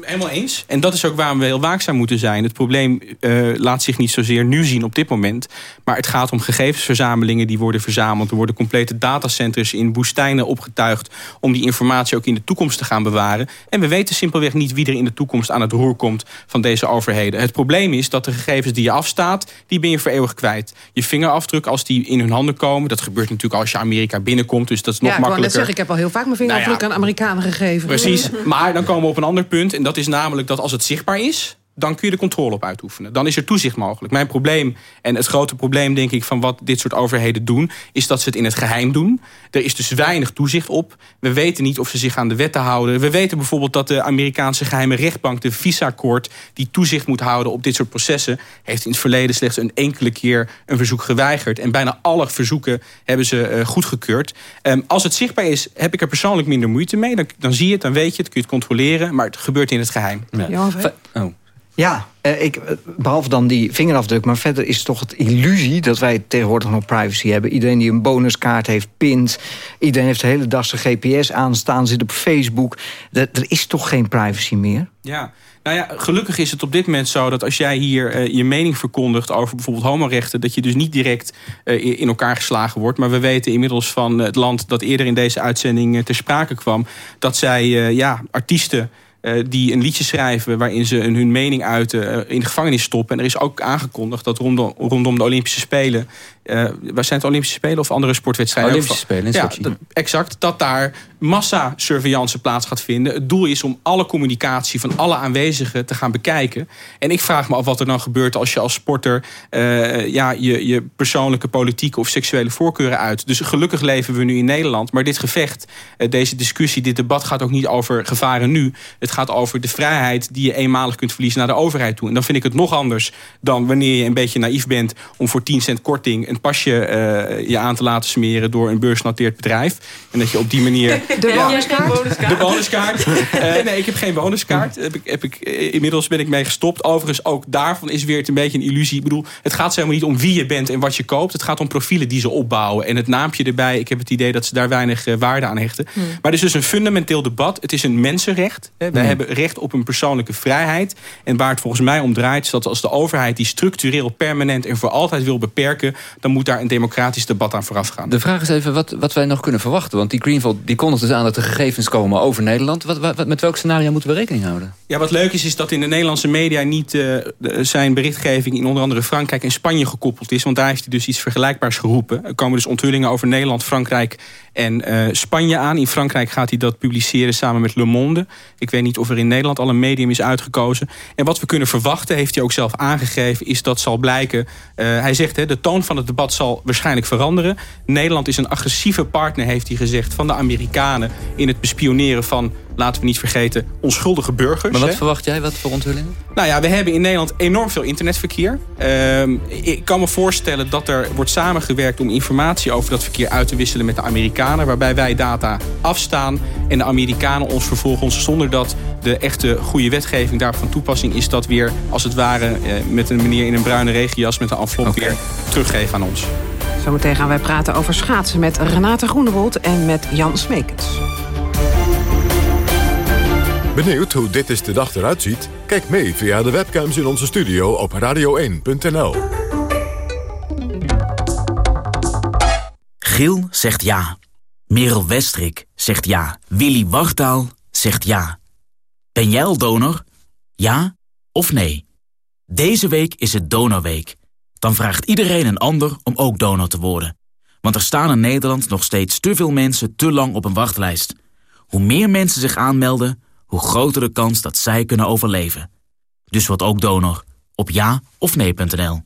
Helemaal eens. En dat is ook waarom we heel waakzaam moeten zijn. Het probleem uh, laat zich niet zozeer nu zien op dit moment. Maar het gaat om gegevensverzamelingen die worden verzameld. Er worden complete datacenters in woestijnen opgetuigd... om die informatie ook in de toekomst te gaan bewaren. En we weten simpelweg niet wie er in de toekomst aan het roer komt... van deze overheden. Het probleem is dat de gegevens die je afstaat... die ben je voor eeuwig kwijt. Je vingerafdruk, als die in hun handen komen... dat gebeurt natuurlijk als je Amerika binnenkomt. Dus dat is nog ja, makkelijker. Ik, zeggen, ik heb al heel vaak mijn vingerafdruk nou ja, aan Amerikanen gegeven. Precies. Maar dan komen we op een ander punt. En dat is namelijk dat als het zichtbaar is dan kun je de controle op uitoefenen. Dan is er toezicht mogelijk. Mijn probleem, en het grote probleem denk ik... van wat dit soort overheden doen... is dat ze het in het geheim doen. Er is dus weinig toezicht op. We weten niet of ze zich aan de wetten houden. We weten bijvoorbeeld dat de Amerikaanse geheime rechtbank... de visa-court, die toezicht moet houden op dit soort processen... heeft in het verleden slechts een enkele keer een verzoek geweigerd. En bijna alle verzoeken hebben ze uh, goedgekeurd. Um, als het zichtbaar is, heb ik er persoonlijk minder moeite mee. Dan, dan zie je het, dan weet je het, kun je het controleren. Maar het gebeurt in het geheim. Ja. Oh. Ja, eh, ik, behalve dan die vingerafdruk. Maar verder is het toch het illusie dat wij tegenwoordig nog privacy hebben. Iedereen die een bonuskaart heeft, pint. Iedereen heeft de hele dag zijn GPS aanstaan, zit op Facebook. Er, er is toch geen privacy meer? Ja, nou ja, gelukkig is het op dit moment zo dat als jij hier uh, je mening verkondigt over bijvoorbeeld homorechten, dat je dus niet direct uh, in elkaar geslagen wordt. Maar we weten inmiddels van het land dat eerder in deze uitzending uh, ter sprake kwam, dat zij ja, artiesten uh, die een liedje schrijven waarin ze hun mening uiten, uh, in de gevangenis stoppen. En er is ook aangekondigd dat rondom de Olympische Spelen uh, waar zijn het Olympische Spelen of andere sportwedstrijden? Olympische Spelen in ja, dat, exact. Dat daar massa-surveillance plaats gaat vinden. Het doel is om alle communicatie van alle aanwezigen te gaan bekijken. En ik vraag me af wat er dan gebeurt als je als sporter... Uh, ja, je, je persoonlijke politieke of seksuele voorkeuren uit. Dus gelukkig leven we nu in Nederland. Maar dit gevecht, uh, deze discussie, dit debat gaat ook niet over gevaren nu. Het gaat over de vrijheid die je eenmalig kunt verliezen naar de overheid toe. En dan vind ik het nog anders dan wanneer je een beetje naïef bent... om voor 10 cent korting een pasje uh, je aan te laten smeren door een beursgenoteerd bedrijf. En dat je op die manier... De ja, bonuskaart? De bonuskaart. uh, nee, ik heb geen bonuskaart. Heb ik, heb ik, uh, inmiddels ben ik mee gestopt. Overigens, ook daarvan is weer het een beetje een illusie. Ik bedoel, het gaat helemaal niet om wie je bent en wat je koopt. Het gaat om profielen die ze opbouwen. En het naampje erbij, ik heb het idee dat ze daar weinig waarde aan hechten. Hmm. Maar het is dus een fundamenteel debat. Het is een mensenrecht. Hè. Wij hmm. hebben recht op een persoonlijke vrijheid. En waar het volgens mij om draait, is dat als de overheid die structureel, permanent en voor altijd wil beperken... dan moet daar een democratisch debat aan vooraf gaan. De vraag is even wat, wat wij nog kunnen verwachten. Want die Greenfield die kondigt dus aan dat er gegevens komen over Nederland. Wat, wat, met welk scenario moeten we rekening houden? Ja, wat leuk is, is dat in de Nederlandse media niet uh, zijn berichtgeving in onder andere Frankrijk en Spanje gekoppeld is. Want daar heeft hij dus iets vergelijkbaars geroepen. Er komen dus onthullingen over Nederland, Frankrijk en uh, Spanje aan. In Frankrijk gaat hij dat publiceren samen met Le Monde. Ik weet niet of er in Nederland al een medium is uitgekozen. En wat we kunnen verwachten, heeft hij ook zelf aangegeven... is dat zal blijken... Uh, hij zegt, hè, de toon van het debat zal waarschijnlijk veranderen. Nederland is een agressieve partner, heeft hij gezegd... van de Amerikanen in het bespioneren van laten we niet vergeten, onschuldige burgers. Maar wat hè? verwacht jij? Wat voor onthullingen? Nou ja, we hebben in Nederland enorm veel internetverkeer. Uh, ik kan me voorstellen dat er wordt samengewerkt om informatie over dat verkeer uit te wisselen met de Amerikanen. Waarbij wij data afstaan en de Amerikanen ons vervolgens zonder dat de echte goede wetgeving daar van toepassing is, dat weer als het ware uh, met een meneer in een bruine regenjas met een envelop okay. weer teruggeven aan ons. Zometeen gaan wij praten over schaatsen met Renate Groenewold en met Jan Smekens. Benieuwd hoe dit is de dag eruit ziet? Kijk mee via de webcams in onze studio op radio1.nl. Giel zegt ja. Merel Westrik zegt ja. Willy Wartaal zegt ja. Ben jij al donor? Ja of nee? Deze week is het Donorweek. Dan vraagt iedereen een ander om ook donor te worden. Want er staan in Nederland nog steeds te veel mensen te lang op een wachtlijst. Hoe meer mensen zich aanmelden hoe groter de kans dat zij kunnen overleven. Dus wat ook donor op ja of nee.nl.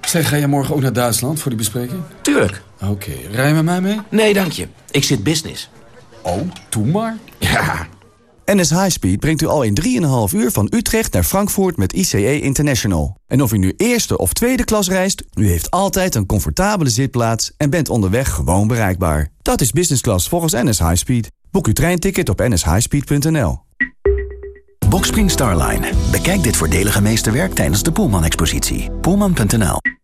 Zeg, ga je morgen ook naar Duitsland voor die bespreking? Tuurlijk. Oké, okay. rij je met mij mee? Nee, dank je. Ik zit business. Oh, doe maar. Ja. NS Highspeed brengt u al in 3,5 uur van Utrecht naar Frankfurt met ICE International. En of u nu eerste of tweede klas reist, u heeft altijd een comfortabele zitplaats en bent onderweg gewoon bereikbaar. Dat is business class volgens NS Highspeed. Boek uw treinticket op nshighspeed.nl. Boxspring Starline. Bekijk dit voordelige meesterwerk tijdens de Poelman-expositie. Poelman.nl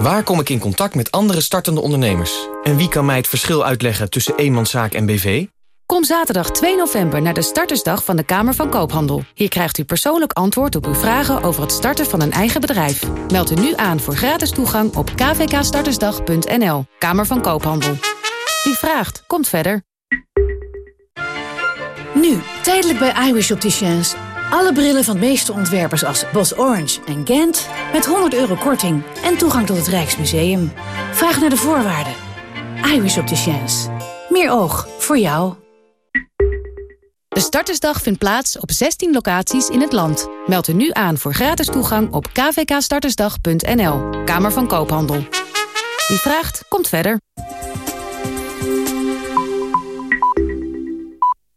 Waar kom ik in contact met andere startende ondernemers? En wie kan mij het verschil uitleggen tussen eenmanszaak en BV? Kom zaterdag 2 november naar de startersdag van de Kamer van Koophandel. Hier krijgt u persoonlijk antwoord op uw vragen over het starten van een eigen bedrijf. Meld u nu aan voor gratis toegang op kvkstartersdag.nl. Kamer van Koophandel. Wie vraagt, komt verder. Nu, tijdelijk bij iWish Opticians. Alle brillen van meeste ontwerpers als Bos Orange en Gent... met 100 euro korting en toegang tot het Rijksmuseum. Vraag naar de voorwaarden. iWish Opticians. Meer oog voor jou. De Startersdag vindt plaats op 16 locaties in het land. Meld u nu aan voor gratis toegang op kvkstartersdag.nl. Kamer van Koophandel. Wie vraagt, komt verder.